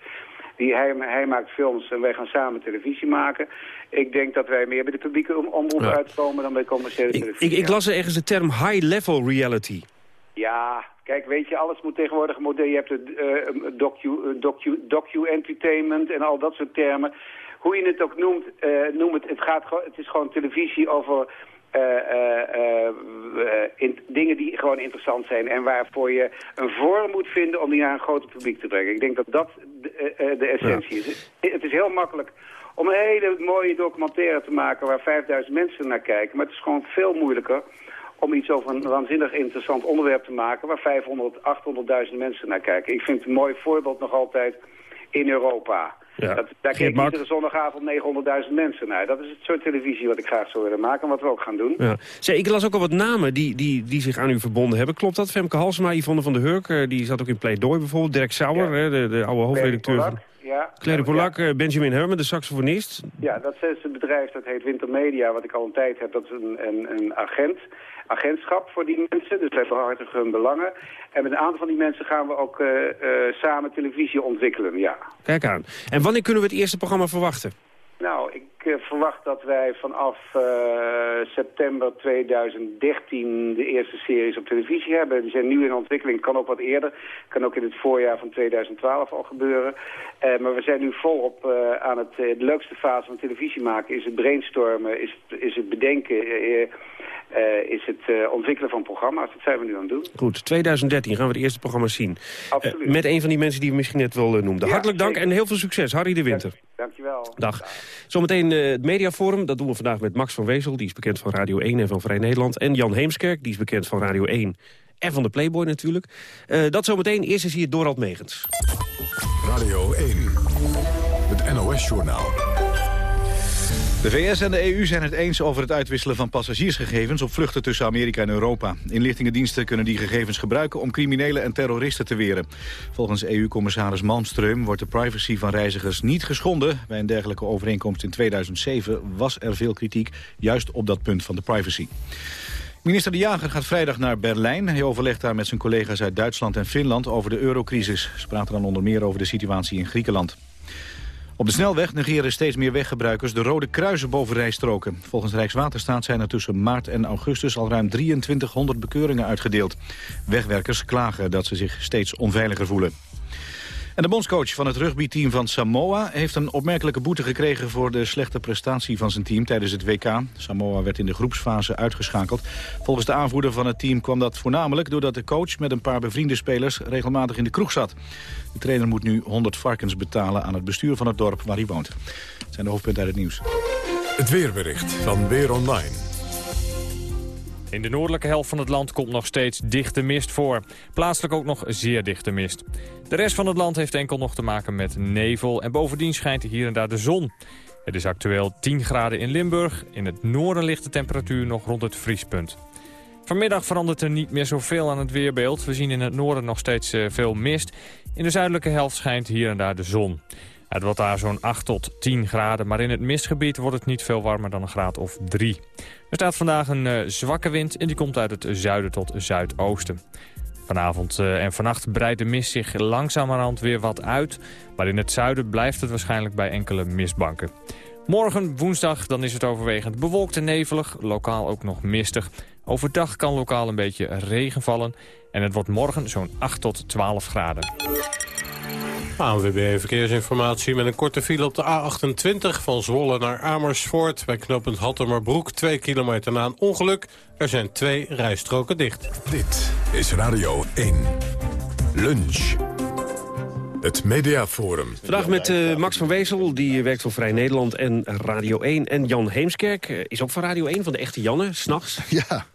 Die, hij, hij maakt films en wij gaan samen televisie maken. Ik denk dat wij meer bij de publieke om- omroep Ja. uitkomen... dan bij commerciële televisie. Ik, ik las er ergens de term high-level reality. Ja, kijk, weet je, alles moet tegenwoordig modern. Je hebt het eh, docu, eh, docu, docu-entertainment en al dat soort termen. Hoe je het ook noemt, eh, noem het, het, gaat, het is gewoon televisie over in, dingen die gewoon interessant zijn... en waarvoor je een vorm moet vinden om die naar een groter publiek te brengen. Ik denk dat dat de, eh, eh, de essentie is. Het is heel makkelijk om een hele mooie documentaire te maken... waar 5000 mensen naar kijken, maar het is gewoon veel moeilijker om iets over een waanzinnig interessant onderwerp te maken... waar 500, 800.000 mensen naar kijken. Ik vind het een mooi voorbeeld nog altijd in Europa. Ja. Dat, daar kijken iedere zondagavond 900.000 mensen naar. Dat is het soort televisie wat ik graag zou willen maken en wat we ook gaan doen. Ja. Ik las ook al wat namen die, die, die zich aan u verbonden hebben. Klopt dat? Femke Halsema, Yvonne van der Hurk, eh, die zat ook in Pleidooi bijvoorbeeld. Dirk Sauer, hè, de, de oude hoofdredacteur van... Ja, Claire Polak, eh, Benjamin Herman, de saxofonist. Ja, dat is het bedrijf dat heet Wintermedia, wat ik al een tijd heb. Dat is een, een, een agent, agentschap voor die mensen, dus wij behartigen hun belangen. En met een aantal van die mensen gaan we ook eh, eh, samen televisie ontwikkelen, ja. Kijk aan. En wanneer kunnen we het eerste programma verwachten? Nou, ik, eh, verwacht dat wij vanaf september 2013 de eerste series op televisie hebben. Die zijn nu in ontwikkeling, kan ook wat eerder. Kan ook in het voorjaar van 2012 al gebeuren. Maar we zijn nu volop aan het... de leukste fase van televisie maken is het brainstormen, is het, is het bedenken... is het ontwikkelen van programma's. Dat zijn we nu aan het doen. Goed, 2013 gaan we de eerste programma's zien. Absoluut. met een van die mensen die we misschien net wel noemden. Ja, Hartelijk dank zeker. en heel veel succes. Harry de Winter. Dankjewel. Dag. Zometeen eh, het mediaforum. Dat doen we vandaag met Max van Wezel. Die is bekend van Radio 1 en van Vrij Nederland. En Jan Heemskerk. Die is bekend van Radio 1 en van de Playboy natuurlijk. Eh, dat zometeen. Eerst is hier Dorald Megens. Radio 1. Het NOS-journaal. De VS en de EU zijn het eens over het uitwisselen van passagiersgegevens op vluchten tussen Amerika en Europa. Inlichtingendiensten kunnen die gegevens gebruiken om criminelen en terroristen te weren. Volgens EU-commissaris Malmström wordt de privacy van reizigers niet geschonden. Bij een dergelijke overeenkomst in 2007 was er veel kritiek, juist op dat punt van de privacy. Minister De Jager gaat vrijdag naar Berlijn. Hij overlegt daar met zijn collega's uit Duitsland en Finland over de eurocrisis. Ze praten dan onder meer over de situatie in Griekenland. Op de snelweg negeren steeds meer weggebruikers de rode kruisen boven rijstroken. Volgens Rijkswaterstaat zijn er tussen maart en augustus al ruim 2300 bekeuringen uitgedeeld. Wegwerkers klagen dat ze zich steeds onveiliger voelen. En de bondscoach van het rugbyteam van Samoa heeft een opmerkelijke boete gekregen voor de slechte prestatie van zijn team tijdens het WK. Samoa werd in de groepsfase uitgeschakeld. Volgens de aanvoerder van het team kwam dat voornamelijk doordat de coach met een paar bevriende spelers regelmatig in de kroeg zat. De trainer moet nu 100 varkens betalen aan het bestuur van het dorp waar hij woont. Dat zijn de hoofdpunten uit het nieuws. Het weerbericht van Weer Online. In de noordelijke helft van het land komt nog steeds dichte mist voor. Plaatselijk ook nog zeer dichte mist. De rest van het land heeft enkel nog te maken met nevel... en bovendien schijnt hier en daar de zon. Het is actueel 10 graden in Limburg. In het noorden ligt de temperatuur nog rond het vriespunt. Vanmiddag verandert er niet meer zoveel aan het weerbeeld. We zien in het noorden nog steeds eh, veel mist. In de zuidelijke helft schijnt hier en daar de zon. Het wordt daar zo'n 8 tot 10 graden, maar in het mistgebied wordt het niet veel warmer dan een graad of 3. Er staat vandaag een eh, zwakke wind en die komt uit het zuiden tot zuidoosten. Vanavond eh, en vannacht breidt de mist zich langzamerhand weer wat uit, maar in het zuiden blijft het waarschijnlijk bij enkele mistbanken. Morgen, woensdag, dan is het overwegend bewolkt en nevelig, lokaal ook nog mistig. Overdag kan lokaal een beetje regen vallen en het wordt morgen zo'n 8 tot 12 graden. ANWB Verkeersinformatie met een korte file op de A28 van Zwolle naar Amersfoort. Bij knooppunt Hattemerbroek, 2 kilometer na een ongeluk. Er zijn twee rijstroken dicht. Dit is Radio 1. Lunch. Het Mediaforum. Vandaag met eh, Max van Wezel, die werkt voor Vrij Nederland en Radio 1. En Jan Heemskerk, eh, is ook van Radio 1, van de echte Janne, s'nachts. Ja.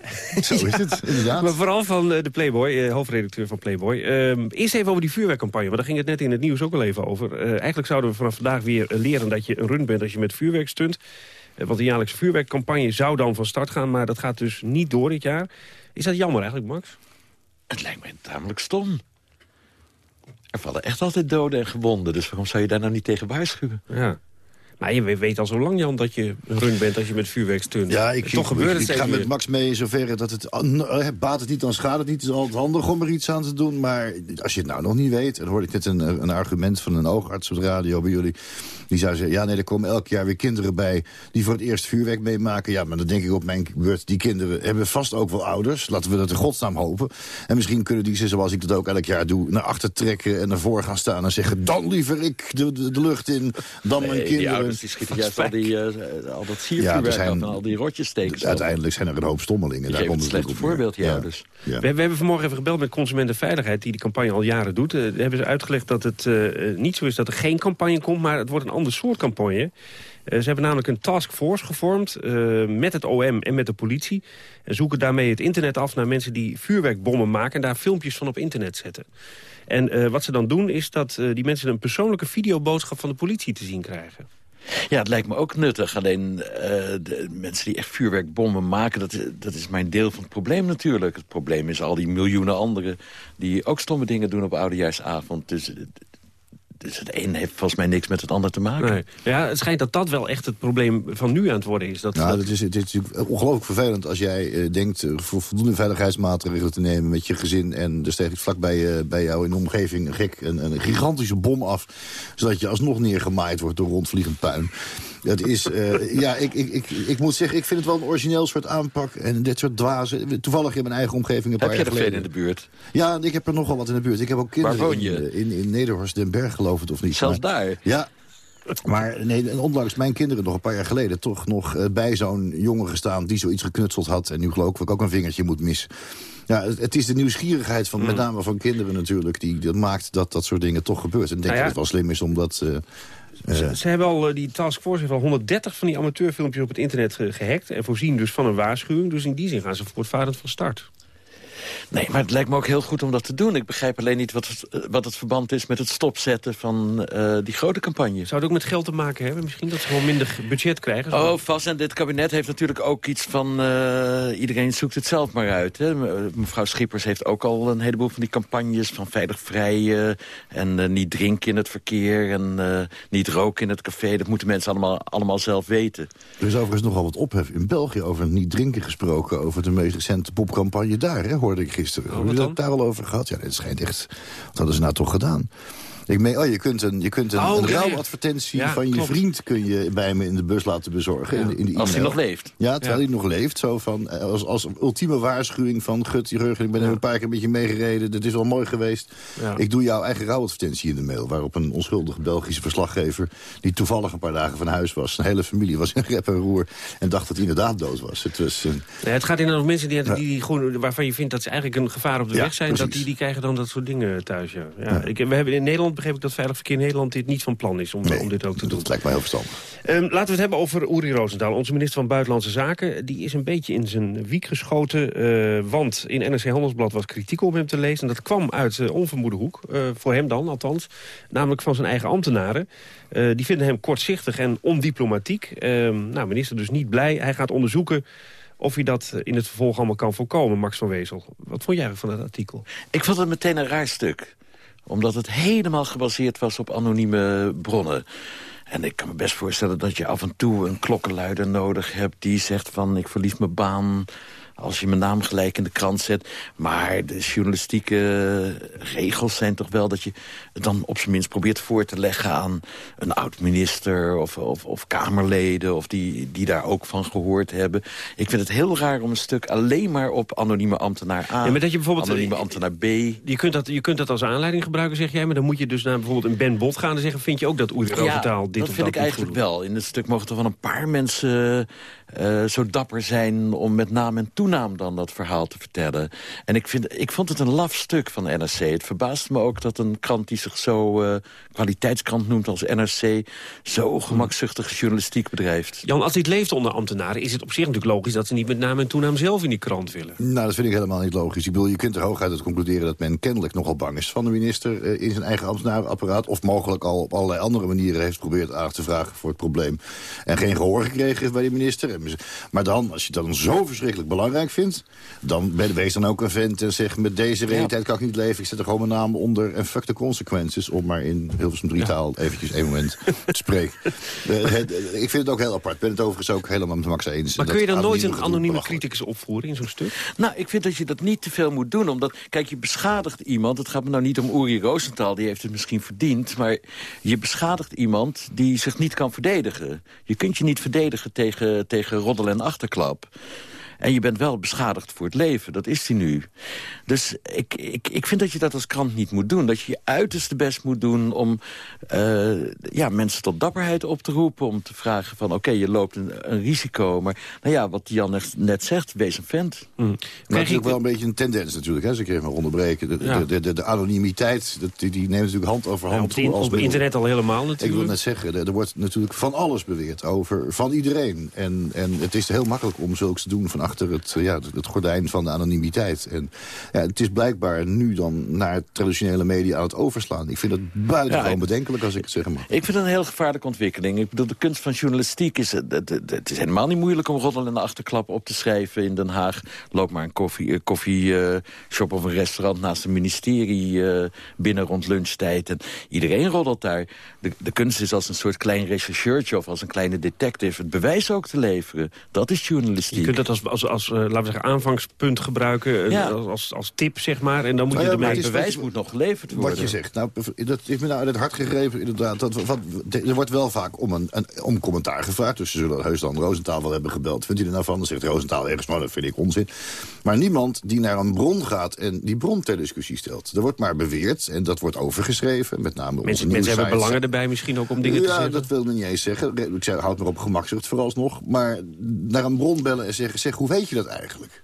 Zo is het, inderdaad. Maar vooral van eh, de Playboy, eh, hoofdredacteur van Playboy. Ehm, eerst even over die vuurwerkcampagne, want daar ging het net in het nieuws ook al even over. Eh, eigenlijk zouden we vanaf vandaag weer leren dat je een run bent als je met vuurwerk stunt. Eh, want de jaarlijkse vuurwerkcampagne zou dan van start gaan, maar dat gaat dus niet door dit jaar. Is dat jammer eigenlijk, Max? Het lijkt mij tamelijk stom. Er vallen echt altijd doden en gewonden, dus waarom zou je daar nou niet tegen waarschuwen? Ja. Maar je weet al zo lang, Jan, dat je run bent als je met vuurwerk stunt. Ja, ik, Toch ik, gebeurt het ik ga met. Max mee in zoverre dat het... eh, baat het niet, dan schaadt het niet. Het is altijd handig om er iets aan te doen. Maar als je het nou nog niet weet... en hoorde ik net een, een argument van een oogarts op de radio bij jullie... die zou zeggen, ja nee, er komen elk jaar weer kinderen bij... die voor het eerst vuurwerk meemaken. Ja, maar dan denk ik op mijn beurt... die kinderen hebben vast ook wel ouders. Laten we dat in godsnaam hopen. En misschien kunnen die ze, zoals ik dat ook elk jaar doe... naar achter trekken en naar voren gaan staan en zeggen... dan liever ik de, de, de lucht in dan mijn kinderen. Die ouders die schieten juist al, die, eh, al dat Ja, siervuurwerk er zijn- af en al die rotjes steken. Uiteindelijk zijn er een hoop stommelingen. Je Daar komt het neer. voorbeeld, die Ja. ouders. We, we hebben vanmorgen even gebeld met Consumentenveiligheid... die de campagne al jaren doet. Eh, daar hebben ze uitgelegd dat het eh, eh, niet zo is dat er geen campagne komt... maar het wordt een ander soort campagne. Eh, ze hebben namelijk een taskforce gevormd eh, met het OM en met de politie. En zoeken daarmee het internet af naar mensen die vuurwerkbommen maken... en daar filmpjes van op internet zetten. En eh, wat ze dan doen is dat eh, die mensen een persoonlijke videoboodschap van de politie te zien krijgen. Ja, het lijkt me ook nuttig. Alleen eh, de mensen die echt vuurwerkbommen maken... Dat, dat is mijn deel van het probleem natuurlijk. Het probleem is al die miljoenen anderen... die ook stomme dingen doen op Oudejaarsavond. Dus, dus het een heeft volgens mij niks met het ander te maken. Nee. Ja, het schijnt dat dat wel echt het probleem van nu aan het worden is. Dat, Nou, dat- het is, het is natuurlijk ongelooflijk vervelend als jij eh, denkt... eh, voor voldoende veiligheidsmaatregelen te nemen met je gezin... en er steekt vlak bij, eh, bij jou in de omgeving een, gek, een, een gigantische bom af... zodat je alsnog neergemaaid wordt door rondvliegend puin. Dat is, eh, ja, ik, ik, ik, ik moet zeggen, ik vind het wel een origineel soort aanpak. En dit soort dwazen. Toevallig in mijn eigen omgeving een paar Heb je jaar er veel geleden. in de buurt? Ja, ik heb er nogal wat in de buurt. Ik heb ook kinderen Waar woon je? In, in, in Nederhorst den Berg, geloof het of niet. Zelfs Maar- daar? Ja. Maar nee, en ondanks mijn kinderen nog een paar jaar geleden... toch nog eh, bij zo'n jongen gestaan die zoiets geknutseld had... en nu geloof ik ook een vingertje moet missen. Ja, het, is de nieuwsgierigheid van Mm. met name van kinderen natuurlijk... die dat maakt dat dat soort dingen toch gebeurt. En ik denk Nou ja. dat het wel slim is om dat... eh, Ze, ze hebben al, eh, die taskforce heeft al 130 van die amateurfilmpjes op het internet ge- gehackt... en voorzien dus van een waarschuwing. Dus in die zin gaan ze voortvarend van start. Nee, maar het lijkt me ook heel goed om dat te doen. Ik begrijp alleen niet wat het, eh, wat het verband is met het stopzetten van eh, die grote campagne. Zou het ook met geld te maken hebben? Misschien dat ze gewoon minder budget krijgen? Oh, vast. En dit kabinet heeft natuurlijk ook iets van... eh, iedereen zoekt het zelf maar uit. Hè. Me- Mevrouw Schippers heeft ook al een heleboel van die campagnes... van veilig vrij eh, en niet drinken in het verkeer... en eh, niet roken in het café. Dat moeten mensen allemaal, allemaal zelf weten. Er is overigens nogal wat ophef in België over niet drinken gesproken... over de meest recente popcampagne daar, hè, hoorde ik gisteren. Hebben jullie dat daar al over gehad? Ja, dat schijnt echt... Wat hadden ze nou toch gedaan? Ik meen, oh, je kunt een, je kunt een, Oh, een rouwadvertentie Ja, van je klopt. vriend... kun je bij me in de bus laten bezorgen. In, de- in de Als hij nog leeft. Ja, terwijl hij nog leeft. Zo van, eh, als, als ultieme waarschuwing van... Gut, die Reugen, ik ben er een paar keer met je meegereden. Dat is wel mooi geweest. Ja. Ik doe jouw eigen rouwadvertentie in de mail. Waarop een onschuldige Belgische verslaggever... die toevallig een paar dagen van huis was. Zijn hele familie was in rep en roer. En dacht dat hij inderdaad dood was. Het was een, Nee, het gaat inderdaad om mensen die, die, die gewoon, waarvan je vindt dat ze eigenlijk een gevaar op de Ja, weg zijn. Dat die, die krijgen dan dat soort dingen thuis. Ja. Ja, Ja. Ik, we hebben in Nederland begreep ik dat Veilig Verkeer in Nederland dit niet van plan is om, om dit ook te doen. dat lijkt mij heel verstandig. Ehm, laten we het hebben over Uri Rosendaal, onze minister van Buitenlandse Zaken. Die is een beetje in zijn wiek geschoten, eh, want in NRC Handelsblad was kritiek op hem te lezen. En dat kwam uit uh, onvermoede hoek, eh, voor hem dan althans, namelijk van zijn eigen ambtenaren. Eh, die vinden hem kortzichtig en ondiplomatiek. Ehm, nou, minister dus niet blij. Hij gaat onderzoeken of hij dat in het vervolg allemaal kan voorkomen, Max van Wezel. Wat vond jij van dat artikel? Ik vond het meteen een raar stuk. Omdat het helemaal gebaseerd was op anonieme bronnen. En ik kan me best voorstellen dat je af en toe een klokkenluider nodig hebt... die zegt van ik verlies mijn baan als je mijn naam gelijk in de krant zet. Maar de journalistieke regels zijn toch wel dat je het dan op zijn minst probeert voor te leggen aan een oud-minister of, of, of Kamerleden... of die, die daar ook van gehoord hebben. Ik vind het heel raar om een stuk alleen maar op anonieme ambtenaar A... Ja, maar dat je bijvoorbeeld- anonieme ambtenaar B... Je kunt, dat, je kunt dat als aanleiding gebruiken, zeg jij. Maar dan moet je dus naar bijvoorbeeld een Ben Bot gaan en zeggen... vind je ook dat Uri Rosenthal dit dat of vind dat ik eigenlijk wel. In het stuk mogen er wel een paar mensen uh, zo dapper zijn... om met naam en toenaam dan dat verhaal te vertellen. En ik, vind, ik vond het een laf stuk van NRC. Het verbaast me ook dat een krant die zich zo uh, kwaliteitskrant noemt als NRC... zo gemakzuchtige journalistiek bedrijft. Jan, als dit leeft onder ambtenaren... is het op zich natuurlijk logisch dat ze niet met naam en toenaam zelf in die krant willen. Nou, dat vind ik helemaal niet logisch. Ik bedoel, je kunt er hooguit uit concluderen dat men kennelijk nogal bang is van de minister uh, in zijn eigen ambtenarenapparaat. Of mogelijk al op allerlei andere manieren heeft geprobeerd aandacht te vragen voor het probleem. En geen gehoor gekregen heeft bij de minister. Maar dan, als je het dan zo verschrikkelijk belangrijk vindt, dan ben, wees dan ook een vent en zeg met deze realiteit kan ik niet leven. Ik zet er gewoon mijn naam onder en fuck de consequences. Om maar in Hilversum drietaal ja. eventjes één moment te spreken. Uh, het, ik vind het ook heel apart. Ik ben het overigens ook helemaal met Max eens. Maar kun je dan nooit een anonieme criticus opvoeren in zo'n stuk? Nou, ik vind dat je dat niet te veel moet doen. Omdat, kijk, je beschadigt iemand. Het gaat me nou niet om Uri Rosenthal, die heeft het misschien verdiend. Maar je beschadigt iemand die zich niet kan verdedigen. Je kunt je niet verdedigen tegen, tegen roddel en achterklap. En je bent wel beschadigd voor het leven. Dat is hij nu. Dus ik, ik, ik vind dat je dat als krant niet moet doen. Dat je je uiterste best moet doen om uh, ja, mensen tot dapperheid op te roepen. Om te vragen van oké, okay, je loopt een, een, risico. Maar nou ja, wat Jan net zegt, wees een vent. Mm. Maar het is ook wel een beetje een tendens natuurlijk. Hè? Ze kregen maar onderbreken. De, ja. de, de, de, de, anonimiteit, dat, die, die neemt natuurlijk hand over hand. Ja, op, in, op internet al helemaal natuurlijk. Ik wil net zeggen, er, er wordt natuurlijk van alles beweerd over. Van iedereen. En, en het is heel makkelijk om zulks te doen van achter het, ja, het, gordijn van de anonimiteit. En ja, het is blijkbaar nu dan naar traditionele media aan het overslaan. Ik vind het buitengewoon Ja, bedenkelijk als ik het zeggen mag. Ik vind het een heel gevaarlijke ontwikkeling. Ik bedoel, de kunst van journalistiek is... Het, het, is helemaal niet moeilijk om roddel en de achterklap op te schrijven in Den Haag. Loop maar een koffie, eh, koffieshop of een restaurant naast een ministerie eh, binnen rond lunchtijd. En iedereen roddelt daar. De, de kunst is als een soort klein rechercheurtje of als een kleine detective... het bewijs ook te leveren. Dat is journalistiek. Je kunt dat als, als, als eh, laten we zeggen, aanvangspunt gebruiken. eh, Ja. als, als, als tip, zeg maar. En dan moet Nou je ja, maar ermee... het bewijs moet nog geleverd worden. Wat je zegt, nou, dat is me nou uit het hart gegrepen inderdaad. Dat, wat, er wordt wel vaak om, een, een, om commentaar gevraagd. Dus ze zullen heus dan Roosentaal wel hebben gebeld. Vindt u er nou van? Dan zegt Roosentaal ergens, maar dat vind ik onzin. Maar niemand die naar een bron gaat en die bron ter discussie stelt. Er wordt maar beweerd en dat wordt overgeschreven. Met name onze Mensen, mensen hebben belangen erbij misschien ook om dingen te ja, zeggen. dat wil ik niet eens zeggen. Ik houd maar op gemakzucht vooralsnog. Maar naar een bron bellen en zeggen... zeg, hoe weet je dat eigenlijk?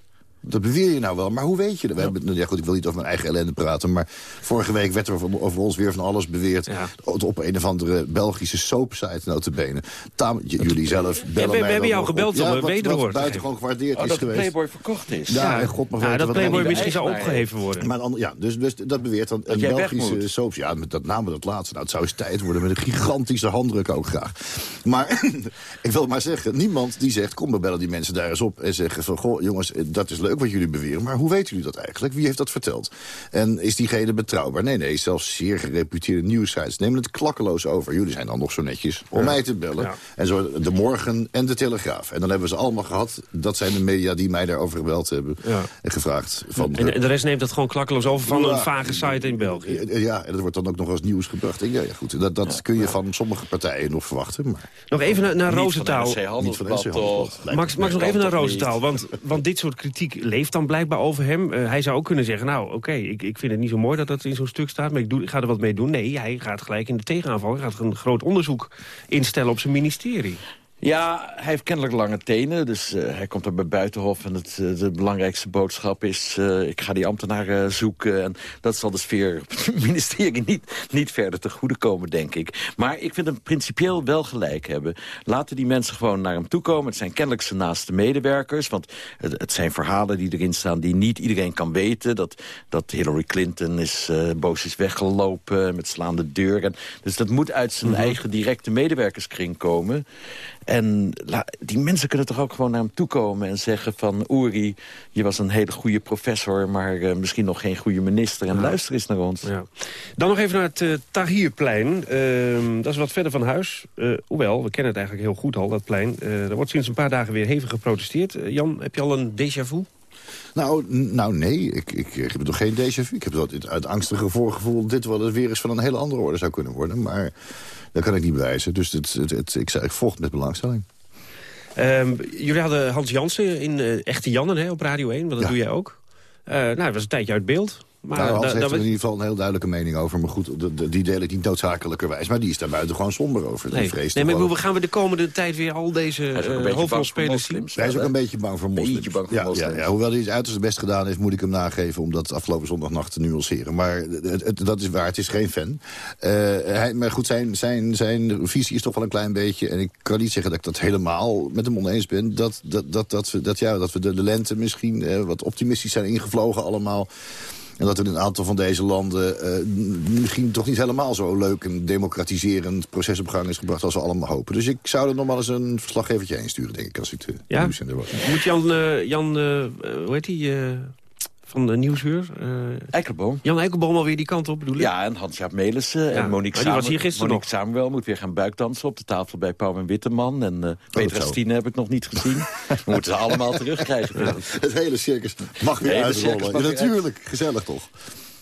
Dat beweer je nou wel, maar hoe weet je dat? We hebben, nou ja, goed, ik wil niet over mijn eigen ellende praten... maar vorige week werd er over, over ons weer van alles beweerd... op een of andere Belgische soapsite notabene. Taam, j- jullie zelf bellen we- hebben jou gebeld om ja, wederhoor buitengewoon gewaardeerd Oh, is dat de geweest. Playboy verkocht is. Ja, en god mag Ja, weten dat Playboy misschien zou opgeheven worden. Maar ja, dus, dus dat beweert dan een Belgische soaps. Ja, met dat name dat laatste. Nou, het zou eens tijd worden met een gigantische handdruk ook graag. Maar ik wil maar zeggen, niemand die zegt... kom, we bellen die mensen daar eens op en zeggen van... goh, jongens, dat is leuk wat jullie beweren... maar hoe weten jullie dat eigenlijk? Wie heeft dat verteld? En is diegene betrouwbaar? Nee, nee, zelfs zeer gereputeerde nieuwsites nemen het klakkeloos over. Jullie zijn dan nog zo netjes om Ja. mij te bellen. Ja. En zo de Morgen en de Telegraaf. En dan hebben we ze allemaal gehad. Dat zijn de media die mij daarover gebeld hebben Ja. en gevraagd. Van, En, en de rest neemt dat gewoon klakkeloos over van Ja. een vage site in België. ja, en dat wordt dan ook nog als nieuws gebracht. Ja, ja, goed. Dat, dat kun je van sommige partijen nog verwachten. Maar Nog even naar, naar? Handelsblad. Max, Max nog even naar niet? want, want dit soort kritiek leeft dan blijkbaar over hem. Eh, hij zou ook kunnen zeggen, nou oké, ik, ik vind het niet zo mooi dat dat in zo'n stuk staat... maar ik, doe, ik ga er wat mee doen. Nee, hij gaat gelijk in de tegenaanval. Hij gaat een groot onderzoek instellen op zijn ministerie. Ja, hij heeft kennelijk lange tenen, dus eh, hij komt er bij Buitenhof... en het, eh, de belangrijkste boodschap is, eh, ik ga die ambtenaren zoeken... en dat zal de sfeer op het ministerie niet, niet verder te goede komen, denk ik. Maar ik vind hem principieel wel gelijk hebben. Laten die mensen gewoon naar hem toe komen. Het zijn kennelijk zijn naaste medewerkers, want het, het zijn verhalen die erin staan... die niet iedereen kan weten, dat, dat Hillary Clinton is, boos is weggelopen met slaande deur. En, dus dat moet uit zijn eigen directe medewerkerskring komen... En la- die mensen kunnen toch ook gewoon naar hem toe komen en zeggen van... Uri, je was een hele goede professor, maar eh, misschien nog geen goede minister. En luister eens naar ons. Ja. Dan nog even naar het eh, Tahrirplein. Ehm, dat is wat verder van huis. Eh, hoewel, we kennen het eigenlijk heel goed al, dat plein. Eh, er wordt sinds een paar dagen weer hevig geprotesteerd. Jan, heb je al een déjà vu? Nou, nou nee, ik, ik, ik heb toch geen déjà vu. Ik heb dat uit angstige voorgevoel dat dit wel eens weer eens van een hele andere orde zou kunnen worden. Maar dat kan ik niet bewijzen. Dus het, het, het- ik, ik volg met belangstelling. Ehm, jullie hadden Hans Jansen in eh, Echte Jannen hè, op Radio 1, want dat Ja. doe jij ook. Eh, nou, dat was een tijdje uit beeld. Maar nou, Hans da- heeft er in ieder geval een heel duidelijke mening over. Maar goed, de- de- die deel ik niet noodzakelijkerwijs. Maar die is daar buiten gewoon somber over. Nee, vreest nee maar gaan we de komende tijd weer al deze Hij is ook een eh, beetje hoofdrolspelers bang voor zien? Hij is ook een beetje bang voor moslims. Beetje bang voor ja, moslims. Ja, ja, hoewel hij het uiterst best gedaan heeft, moet ik hem nageven... om dat afgelopen zondagnacht te nuanceren. Maar het, het- dat is waar, het is geen fan. Eh, hij, maar goed, zijn, zijn, zijn visie is toch wel een klein beetje... en ik kan niet zeggen dat ik dat helemaal met hem oneens ben... dat, dat, dat, dat, we, dat, ja, dat we de, de lente misschien eh, wat optimistisch zijn ingevlogen allemaal... En dat er in een aantal van deze landen eh, misschien toch niet helemaal zo leuk... een democratiserend proces op gang is gebracht als we allemaal hopen. Dus ik zou er nog wel eens een verslaggevertje heen sturen, denk ik, als ik de Ja? was. Moet Jan, eh, Jan eh, hoe heet eh, van de Nieuwsuur? Eh, Eikelboom. Jan Eikelboom alweer die kant op, bedoel ik? Ja, en Hans-Jaap Melissen Ja, en Monique, die was Samuel- hier gisteren Monique Samuel moet weer gaan buikdansen op de tafel bij Pauw en Witteman. En eh Petra zo. Stine heb ik nog niet gezien. We moeten ze allemaal terugkrijgen. Het hele circus mag weer uitrollen. Ja, natuurlijk, gezellig toch?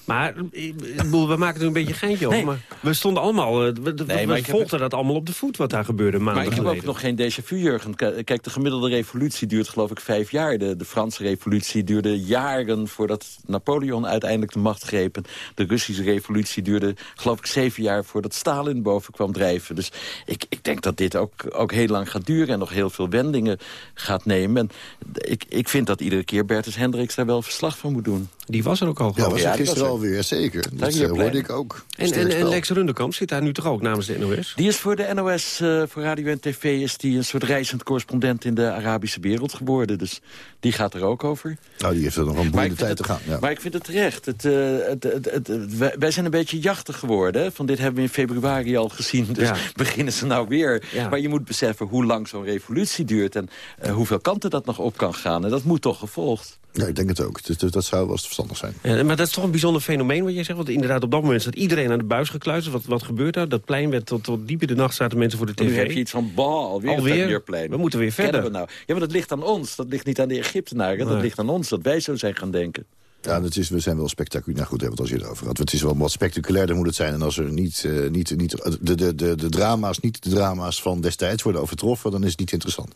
Maar eh, bedoel, we maken er een beetje een geintje over. Maar we stonden allemaal, eh, we, Nee, we heb volgden dat allemaal op de voet wat daar gebeurde maanden Maar ik heb ook nog geen déjà vu, Jurgen. Kijk, de gemiddelde revolutie duurt geloof ik vijf jaar. De, de Franse revolutie duurde jaren voordat Napoleon uiteindelijk de macht greep. En de Russische revolutie duurde geloof ik zeven jaar voordat Stalin boven kwam drijven. Dus ik, ik denk dat dit ook, ook heel lang gaat duren en nog heel veel wendingen gaat nemen. En ik, ik vind dat iedere keer Bertus Hendricks daar wel verslag van moet doen. Die was er ook al, Ja, was er gisteren was alweer, zeker. Dat Tahrirplein. hoorde ik ook. En. Lex Runderkamp zit daar nu toch ook namens de NOS? Die is voor de NOS, eh, voor radio en tv, is die een soort reizend correspondent in de Arabische wereld geworden. Dus die gaat er ook over. Nou, die heeft er nog een Maar boeiende ik tijd vind te gaan. Ja. Maar ik vind het terecht. Het, eh, het, het, het- het- wij, wij zijn een beetje jachtig geworden. Van dit hebben we in februari al gezien. Dus Ja. beginnen ze nou weer. Ja. Maar je moet beseffen hoe lang zo'n revolutie duurt... en hoeveel kanten dat nog op kan gaan. En dat moet toch gevolgd. Ja, ik denk het ook. Dus, dus dat zou wel eens verstandig zijn. Ja, maar dat is toch een bijzonder fenomeen wat jij zegt. Want inderdaad, op dat moment staat iedereen aan de buis gekluisterd. Wat, wat gebeurt daar? Dat plein werd tot, tot diep in de nacht zaten mensen voor de tv. Nu heb je iets van, bah, alweer, Alweer? We moeten weer verder. We nou. Ja, maar dat ligt aan ons. Dat ligt niet aan de Egyptenaren. Dat ligt aan ons, dat wij zo zijn gaan denken. Ja, dat is, we zijn wel spectaculair. Nou goed, hebben we het al eerder over gehad. Het is wel wat spectaculairder moet het zijn. En als er niet, eh, niet, niet de, de, de, de drama's, niet de drama's van destijds worden overtroffen, dan is het niet interessant.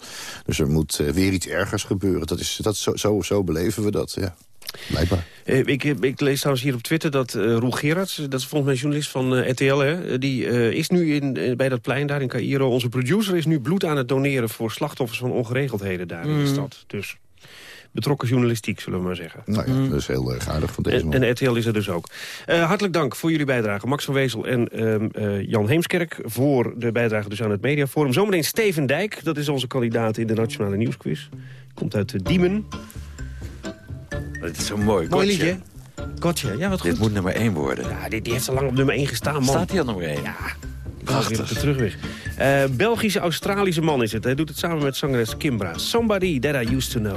Dus er moet eh, weer iets ergers gebeuren. Dat is, dat is zo, zo, zo beleven we dat, ja. Blijkbaar. Eh, ik, ik lees trouwens hier op Twitter dat eh Roel Gerards... dat is volgens mij journalist van RTL, hè, die eh, is nu in, bij dat plein daar in Cairo. Onze producer is nu bloed aan het doneren... voor slachtoffers van ongeregeldheden daar in de Mm. stad. Dus betrokken journalistiek, zullen we maar zeggen. Nou ja, dat is heel erg aardig van deze En, man. en RTL is er dus ook. Eh, hartelijk dank voor jullie bijdrage. Max van Wezel en ehm, eh, Jan Heemskerk voor de bijdrage dus aan het Mediaforum. Zometeen Steven Dijk, dat is onze kandidaat in de Nationale Nieuwsquiz. Komt uit eh, Diemen. Dat is zo mooi. Mooi liedje. Gotcha, ja wat goed. Dit moet nummer 1 worden. Ja, die, die heeft al lang op nummer 1 gestaan, man. Staat hij al nummer 1? Ja. Prachtig. Weer terugweg. Eh, Belgische-Australische man is het. Hij doet het samen met zangeres Kimbra. Somebody that I used to know.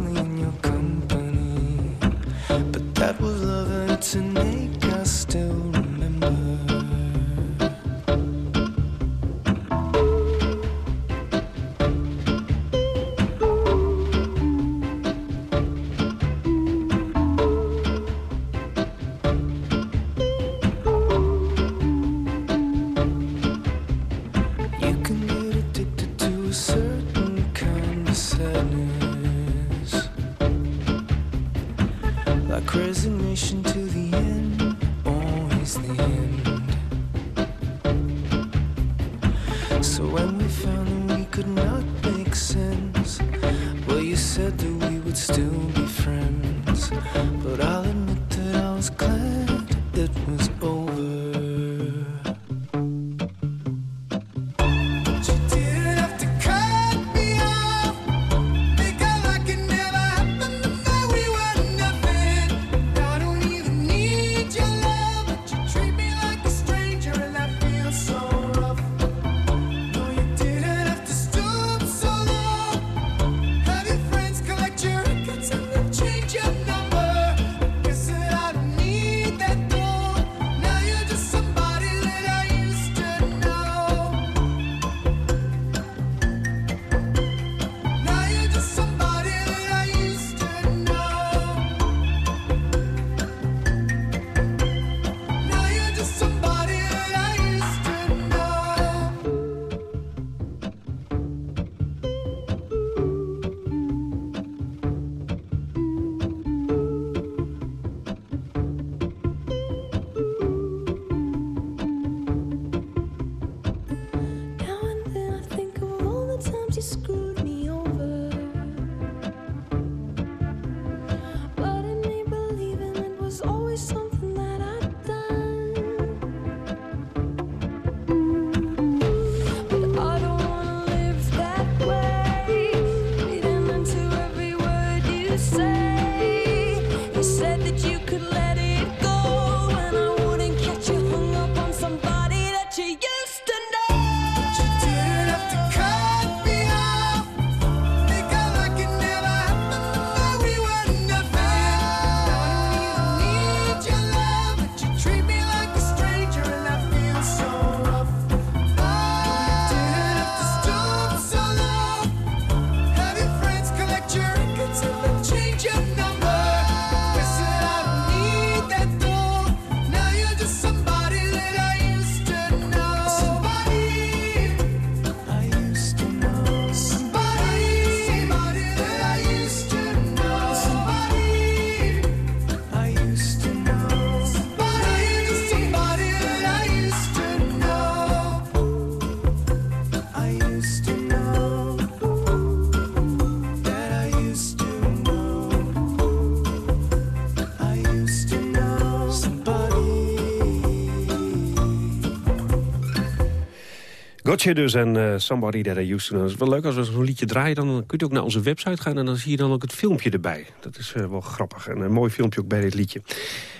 Gotcha dus en Somebody That I Used To Know. Het is wel leuk als we zo'n liedje draaien. Dan kun je ook naar onze website gaan en dan zie je dan ook het filmpje erbij. Dat is eh, wel grappig en een mooi filmpje ook bij dit liedje.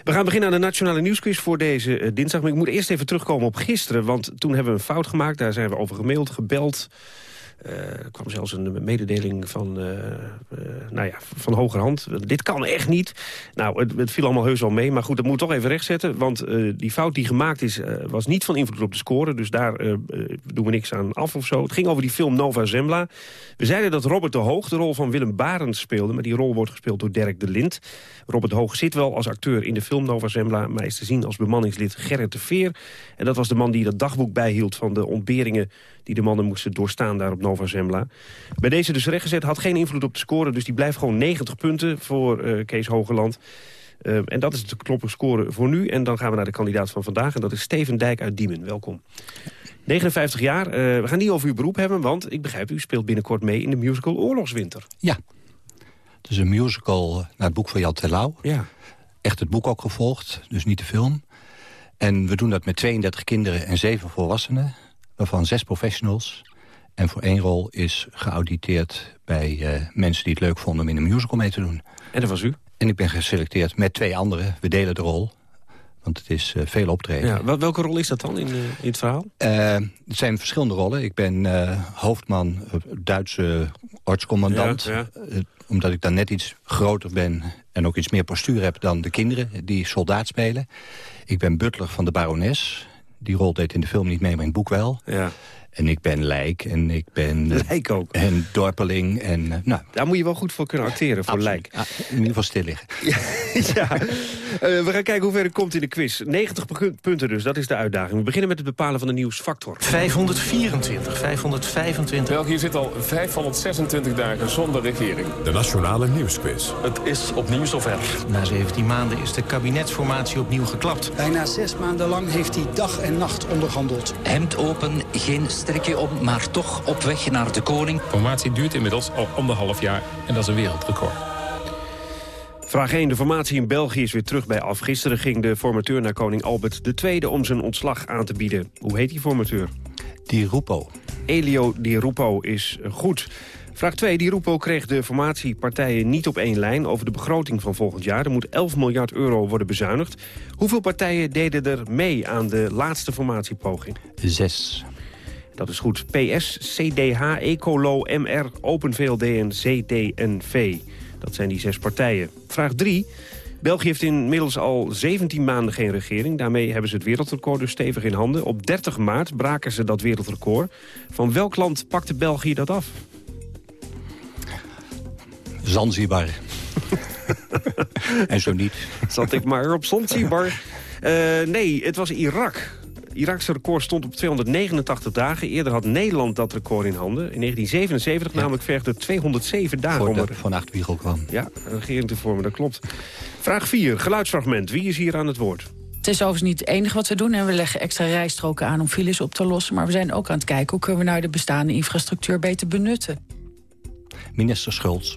We gaan beginnen aan de Nationale Nieuwsquiz voor deze eh, dinsdag. Maar ik moet eerst even terugkomen op gisteren. Want toen hebben we een fout gemaakt. Daar zijn we over gemaild, gebeld. Eh, er kwam zelfs een mededeling van, eh, eh, nou ja, van hogerhand. Dit kan echt niet. Nou, het, het viel allemaal heus wel mee. Maar goed, dat moet toch even rechtzetten. Want die fout die gemaakt is, was niet van invloed op de score. Dus daar doen we niks aan af of zo. Het ging over die film Nova Zembla. We zeiden dat Robert de Hoog de rol van Willem Barend speelde. Maar die rol wordt gespeeld door Dirk de Lind. Robert de Hoog zit wel als acteur in de film Nova Zembla... maar is te zien als bemanningslid Gerrit de Veer. En dat was de man die dat dagboek bijhield van de ontberingen die de mannen moesten doorstaan daar op Nova Zembla. Bij deze dus rechtgezet, had geen invloed op de score... dus die blijft gewoon 90 punten voor eh, Kees Hogeland. Eh, en dat is de kloppige score voor nu. En dan gaan we naar de kandidaat van vandaag. En dat is Steven Dijk uit Diemen. Welkom. 59 jaar. Eh, we gaan niet over uw beroep hebben, want ik begrijp... u speelt binnenkort mee in de musical Oorlogswinter. Ja. Het is een musical naar het boek van Jan Terlouw. Ja. Echt het boek ook gevolgd, dus niet de film. En we doen dat met 32 kinderen en 7 volwassenen. Waarvan 6 professionals. En voor één rol is geauditeerd bij eh, mensen die het leuk vonden... om in een musical mee te doen. En dat was u? En ik ben geselecteerd met twee anderen. We delen de rol. Want het is eh, veel optreden. Ja, wel- welke rol is dat dan in, eh, in het verhaal? Het zijn verschillende rollen. Ik ben hoofdman, Duitse artscommandant. Ja, omdat ik dan net iets groter ben en ook iets meer postuur heb... dan de kinderen die soldaat spelen. Ik ben butler van de barones. Die rol deed in de film niet mee, maar in het boek wel. Ja. En ik ben lijk en ik ben... eh, Lijk ook. En dorpeling en... eh, nou, Daar moet je wel goed voor kunnen acteren, voor lijk. ah, in ieder geval stil liggen. ja. Eh, we gaan kijken hoe ver het komt in de quiz. 90 pu- punten dus, dat is de uitdaging. We beginnen met het bepalen van de nieuwsfactor. 524, 525. België zit al 526 dagen zonder regering. De Nationale Nieuwsquiz. Het is opnieuw zover. Na 17 maanden is de kabinetsformatie opnieuw geklapt. Bijna zes maanden lang heeft hij dag en nacht onderhandeld. Hemd open, geen strikje om, maar toch op weg naar de koning. Formatie duurt inmiddels al anderhalf jaar en dat is een wereldrecord. Vraag 1. De formatie in België is weer terug bij af. Gisteren ging de formateur naar koning Albert II om zijn ontslag aan te bieden. Hoe heet die formateur? Di Rupo. Elio Di Rupo is goed. Vraag 2. Di Rupo kreeg de formatiepartijen niet op één lijn over de begroting van volgend jaar. Er moet 11 miljard euro worden bezuinigd. Hoeveel partijen deden er mee aan de laatste formatiepoging? Zes. Dat is goed. PS, CDH, Ecolo, MR, Open VLD en CDNV. Dat zijn die zes partijen. Vraag 3. België heeft inmiddels al 17 maanden geen regering. Daarmee hebben ze het wereldrecord dus stevig in handen. Op 30 maart braken ze dat wereldrecord. Van welk land pakte België dat af? Zanzibar. en zo niet. Zat ik maar op Zanzibar. Eh, nee, het was Irak. Irakse record stond op 289 dagen. Eerder had Nederland dat record in handen. In 1977 namelijk vergde 207 dagen Voor om de er- Van Acht Wiegel kwam. Ja, een regering te vormen, dat klopt. Vraag 4, geluidsfragment. Wie is hier aan het woord? Het is overigens niet het enige wat we doen. En we leggen extra rijstroken aan om files op te lossen. Maar we zijn ook aan het kijken hoe kunnen we nou de bestaande infrastructuur beter benutten. Minister Schultz.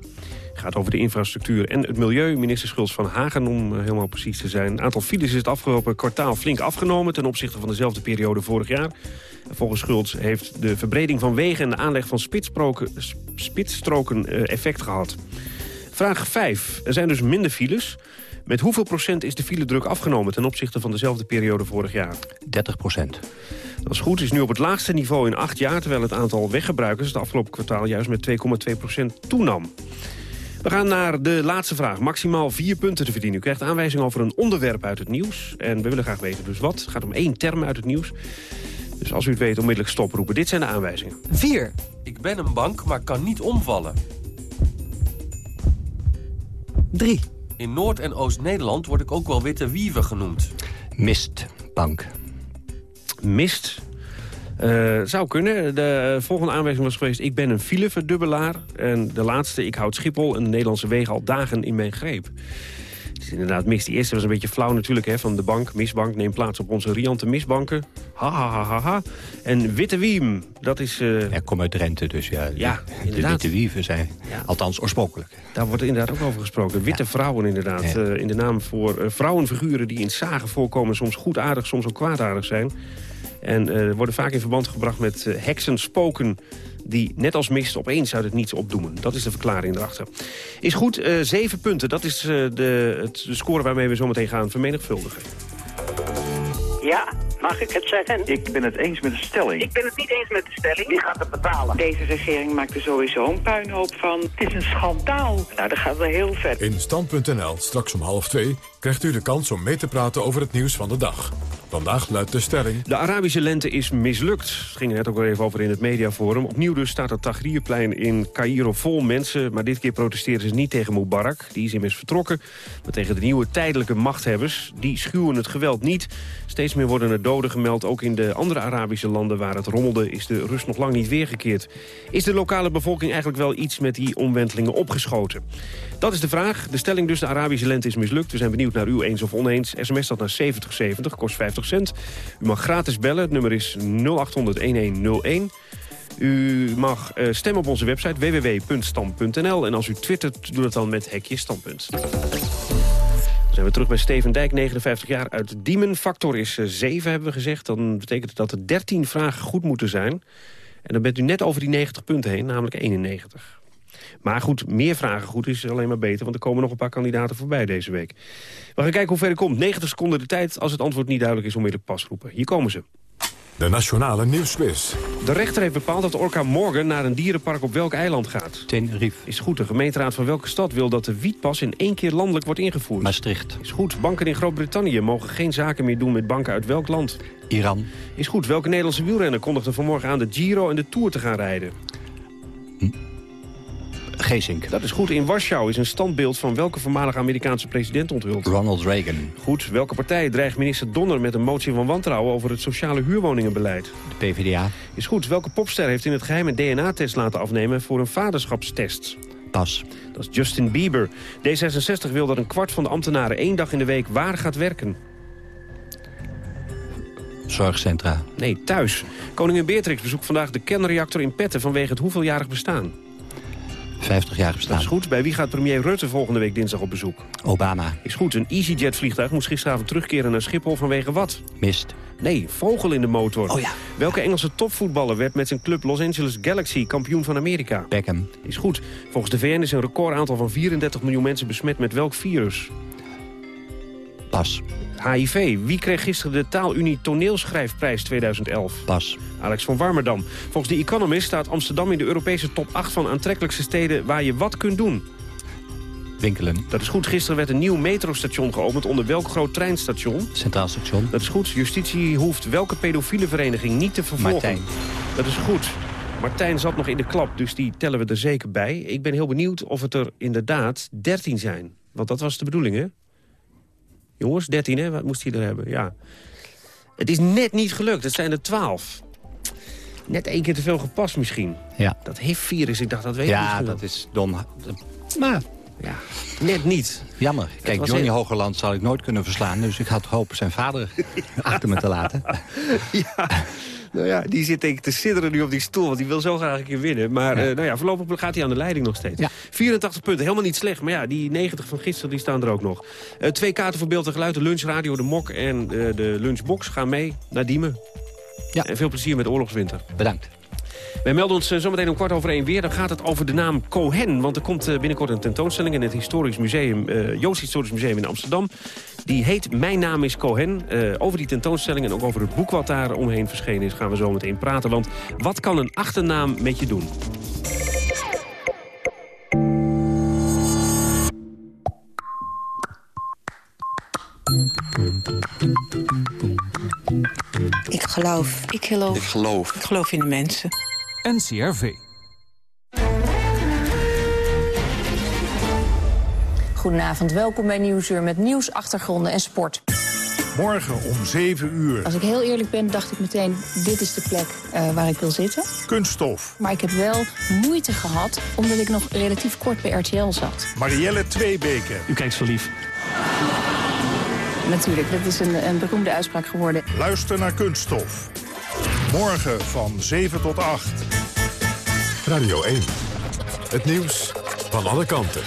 Gaat over de infrastructuur en het milieu. Minister Schultz van Hagen, om eh, helemaal precies te zijn. Het aantal files is het afgelopen kwartaal flink afgenomen... ten opzichte van dezelfde periode vorig jaar. En volgens Schultz heeft de verbreding van wegen... en de aanleg van spitsstroken, eh, effect gehad. Vraag 5. Er zijn dus minder files. Met hoeveel procent is de filedruk afgenomen... ten opzichte van dezelfde periode vorig jaar? 30 procent. Dat is goed, is nu op het laagste niveau in acht jaar... terwijl het aantal weggebruikers het afgelopen kwartaal juist met 2,2 procent toenam. We gaan naar de laatste vraag. Maximaal vier punten te verdienen. U krijgt aanwijzing over een onderwerp uit het nieuws. En we willen graag weten dus wat. Het gaat om één term uit het nieuws. Dus als u het weet, onmiddellijk stoproepen. Dit zijn de aanwijzingen. 4. Ik ben een bank, maar kan niet omvallen. 3. In Noord- en Oost-Nederland word ik ook wel witte wieven genoemd. Mistbank. Mist. Eh, zou kunnen. De volgende aanwijzing was geweest... ik ben een fileverdubbelaar. En de laatste, ik houd Schiphol en de Nederlandse wegen al dagen in mijn greep. Het is inderdaad mist. Die eerste was een beetje flauw natuurlijk hè, van de bank. Misbank neemt plaats op onze riante misbanken. Ha, ha, ha, ha, ha. En Witte Wiem, dat is... eh, Ja, kom uit Drenthe, dus ja. Ja, de, witte wieven zijn, althans oorspronkelijk. Daar wordt inderdaad ook over gesproken. Witte vrouwen inderdaad. Eh, in de naam voor eh, vrouwenfiguren die in zagen voorkomen. Soms goedaardig, soms ook kwaadaardig zijn. En eh, worden vaak in verband gebracht met eh, heksen, spoken die net als mist opeens uit het niets opdoemen. Dat is de verklaring erachter. Is goed, eh, zeven punten. Dat is de, het, de score waarmee we zometeen gaan vermenigvuldigen. Ja, mag ik het zeggen? Ik ben het eens met de stelling. Ik ben het niet eens met de stelling. Wie gaat het betalen? Deze regering maakt er sowieso een puinhoop van. Het is een schandaal. Nou, dat gaat wel heel ver. In Stand.nl, straks om half twee, krijgt u de kans om mee te praten over het nieuws van de dag. Vandaag luidt de stelling... De Arabische lente is mislukt. Het ging er net ook wel even over in het mediaforum. Opnieuw dus staat het Tahrirplein in Cairo vol mensen. Maar dit keer protesteren ze niet tegen Mubarak. Die is immers vertrokken. Maar tegen de nieuwe tijdelijke machthebbers. Die schuwen het geweld niet. Steeds meer worden er gemeld. Ook in de andere Arabische landen waar het rommelde... is de rust nog lang niet weergekeerd. Is de lokale bevolking eigenlijk wel iets met die omwentelingen opgeschoten? Dat is de vraag. De stelling dus, de Arabische lente is mislukt. We zijn benieuwd naar u eens of oneens. SMS dat naar 7070, kost 50 cent. U mag gratis bellen. Het nummer is 0800-1101. U mag eh, stemmen op onze website www.stam.nl. En als u twittert, doe dat dan met hekje standpunt. Zijn we terug bij Steven Dijk, 59 jaar, uit Diemen. Factor is eh, 7, hebben we gezegd. Dan betekent het dat er 13 vragen goed moeten zijn. En dan bent u net over die 90 punten heen, namelijk 91. Maar goed, meer vragen goed is alleen maar beter... want er komen nog een paar kandidaten voorbij deze week. We gaan kijken hoe ver het komt. 90 seconden de tijd. Als het antwoord niet duidelijk is, onmiddellijk pas roepen. Hier komen ze. De Nationale Nieuwsquiz. De rechter heeft bepaald dat Orca Morgan naar een dierenpark op welk eiland gaat. Tenerife. Is goed. De gemeenteraad van welke stad wil dat de wietpas in één keer landelijk wordt ingevoerd? Maastricht. Is goed. Banken in Groot-Brittannië mogen geen zaken meer doen met banken uit welk land? Iran. Is goed. Welke Nederlandse wielrenner kondigde vanmorgen aan de Giro en de Tour te gaan rijden? Geesink. Dat is goed. In Warschau is een standbeeld van welke voormalige Amerikaanse president onthuld? Ronald Reagan. Goed. Welke partij dreigt minister Donner met een motie van wantrouwen over het sociale huurwoningenbeleid? De PvdA. Is goed. Welke popster heeft in het geheim een DNA-test laten afnemen voor een vaderschapstest? Pas. Dat is Justin Bieber. D66 wil dat een kwart van de ambtenaren één dag in de week waar gaat werken. Zorgcentra. Nee, thuis. Koningin Beatrix bezoekt vandaag de kernreactor in Petten vanwege het hoeveeljarig bestaan. 50 jaar Dat bestaan. is goed. Bij wie gaat premier Rutte volgende week dinsdag op bezoek? Obama. Is goed. Een EasyJet-vliegtuig moest gisteravond terugkeren naar Schiphol vanwege wat? Mist. Nee, vogel in de motor. Oh ja. Welke Engelse topvoetballer werd met zijn club Los Angeles Galaxy kampioen van Amerika? Beckham. Is goed. Volgens de VN is een recordaantal van 34 miljoen mensen besmet met welk virus? Pas. HIV. Wie kreeg gisteren de Taalunie Toneelschrijfprijs 2011? Pas. Alex van Warmerdam. Volgens The Economist staat Amsterdam in de Europese top 8 van aantrekkelijkste steden waar je wat kunt doen. Winkelen. Dat is goed. Gisteren werd een nieuw metrostation geopend onder welk groot treinstation? Centraal station. Dat is goed. Justitie hoeft welke pedofiele vereniging niet te vervolgen? Martijn. Dat is goed. Martijn zat nog in de klap, dus die tellen we er zeker bij. Ik ben heel benieuwd of het er inderdaad 13 zijn. Want dat was de bedoeling, hè? Jongens, 13, hè? Wat moest hij er hebben? Ja. Het is net niet gelukt. Het zijn er 12. Net één keer te veel gepast misschien. Ja. Dat HIV-virus, ik dacht, dat weet ik Ja, niet. dat is dom. Maar Ja, net niet. jammer. Kijk, Johnny heel- Hogerland zal ik nooit kunnen verslaan. Dus ik had hopen zijn vader achter me te laten. Nou ja, die zit denk ik te sidderen nu op die stoel, want die wil zo graag een keer winnen. Maar eh, nou ja, voorlopig gaat hij aan de leiding nog steeds. 84 punten, helemaal niet slecht. Maar ja, die 90 van gisteren die staan er ook nog. Eh, twee kaarten voor beeld en geluid, de lunchradio, de mok en eh, de lunchbox gaan mee naar Diemen. Ja. En veel plezier met Oorlogswinter. Bedankt. Wij melden ons eh, zometeen om kwart over één weer. Dan gaat het over de naam Cohen. Want er komt eh, binnenkort een tentoonstelling in het Historisch Museum, eh, Joost Historisch Museum in Amsterdam. Die heet Mijn naam is Cohen. Eh, over die tentoonstelling en ook over het boek wat daar omheen verschenen is... gaan we zo meteen praten. Want wat kan een achternaam met je doen? Ik geloof. Ik geloof. Ik geloof. Ik geloof in de mensen. NCRV. Goedenavond, welkom bij Nieuwsuur met nieuws, achtergronden en sport. Morgen om 7 uur. Als ik heel eerlijk ben, dacht ik meteen, dit is de plek eh, waar ik wil zitten. Kunststof. Maar ik heb wel moeite gehad, omdat ik nog relatief kort bij RTL zat. Marielle Tweebeke. U kijkt zo lief. Natuurlijk, dat is een, een beroemde uitspraak geworden. Luister naar Kunststof. Morgen van 7 tot 8. Radio 1. Het nieuws van alle kanten.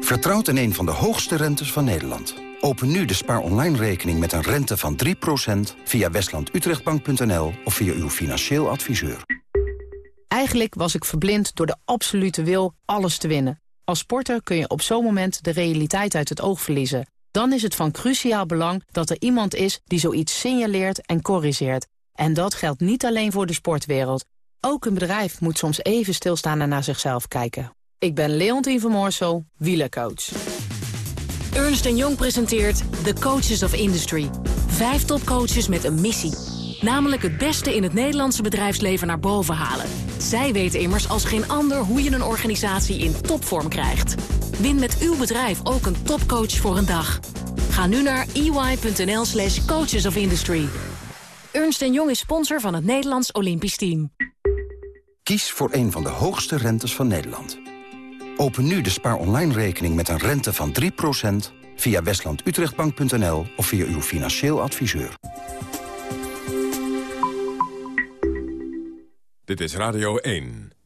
Vertrouwt in een van de hoogste rentes van Nederland. Open nu de spaar online rekening met een rente van 3% via westlandutrechtbank.nl of via uw financieel adviseur. Eigenlijk was ik verblind door de absolute wil alles te winnen. Als sporter kun je op zo'n moment de realiteit uit het oog verliezen. Dan is het van cruciaal belang dat er iemand is die zoiets signaleert en corrigeert. En dat geldt niet alleen voor de sportwereld. Ook een bedrijf moet soms even stilstaan en naar zichzelf kijken. Ik ben Leontien van Moorsel, wielercoach. Ernst Jong presenteert The Coaches of Industry. Vijf topcoaches met een missie. Namelijk het beste in het Nederlandse bedrijfsleven naar boven halen. Zij weten immers als geen ander hoe je een organisatie in topvorm krijgt. Win met uw bedrijf ook een topcoach voor een dag. Ga nu naar ey.nl slash coaches of industry. Ernst Jong is sponsor van het Nederlands Olympisch Team. Kies voor een van de hoogste rentes van Nederland. Open nu de spaar online rekening met een rente van 3% via westlandutrechtbank.nl of via uw financieel adviseur. Dit is Radio 1.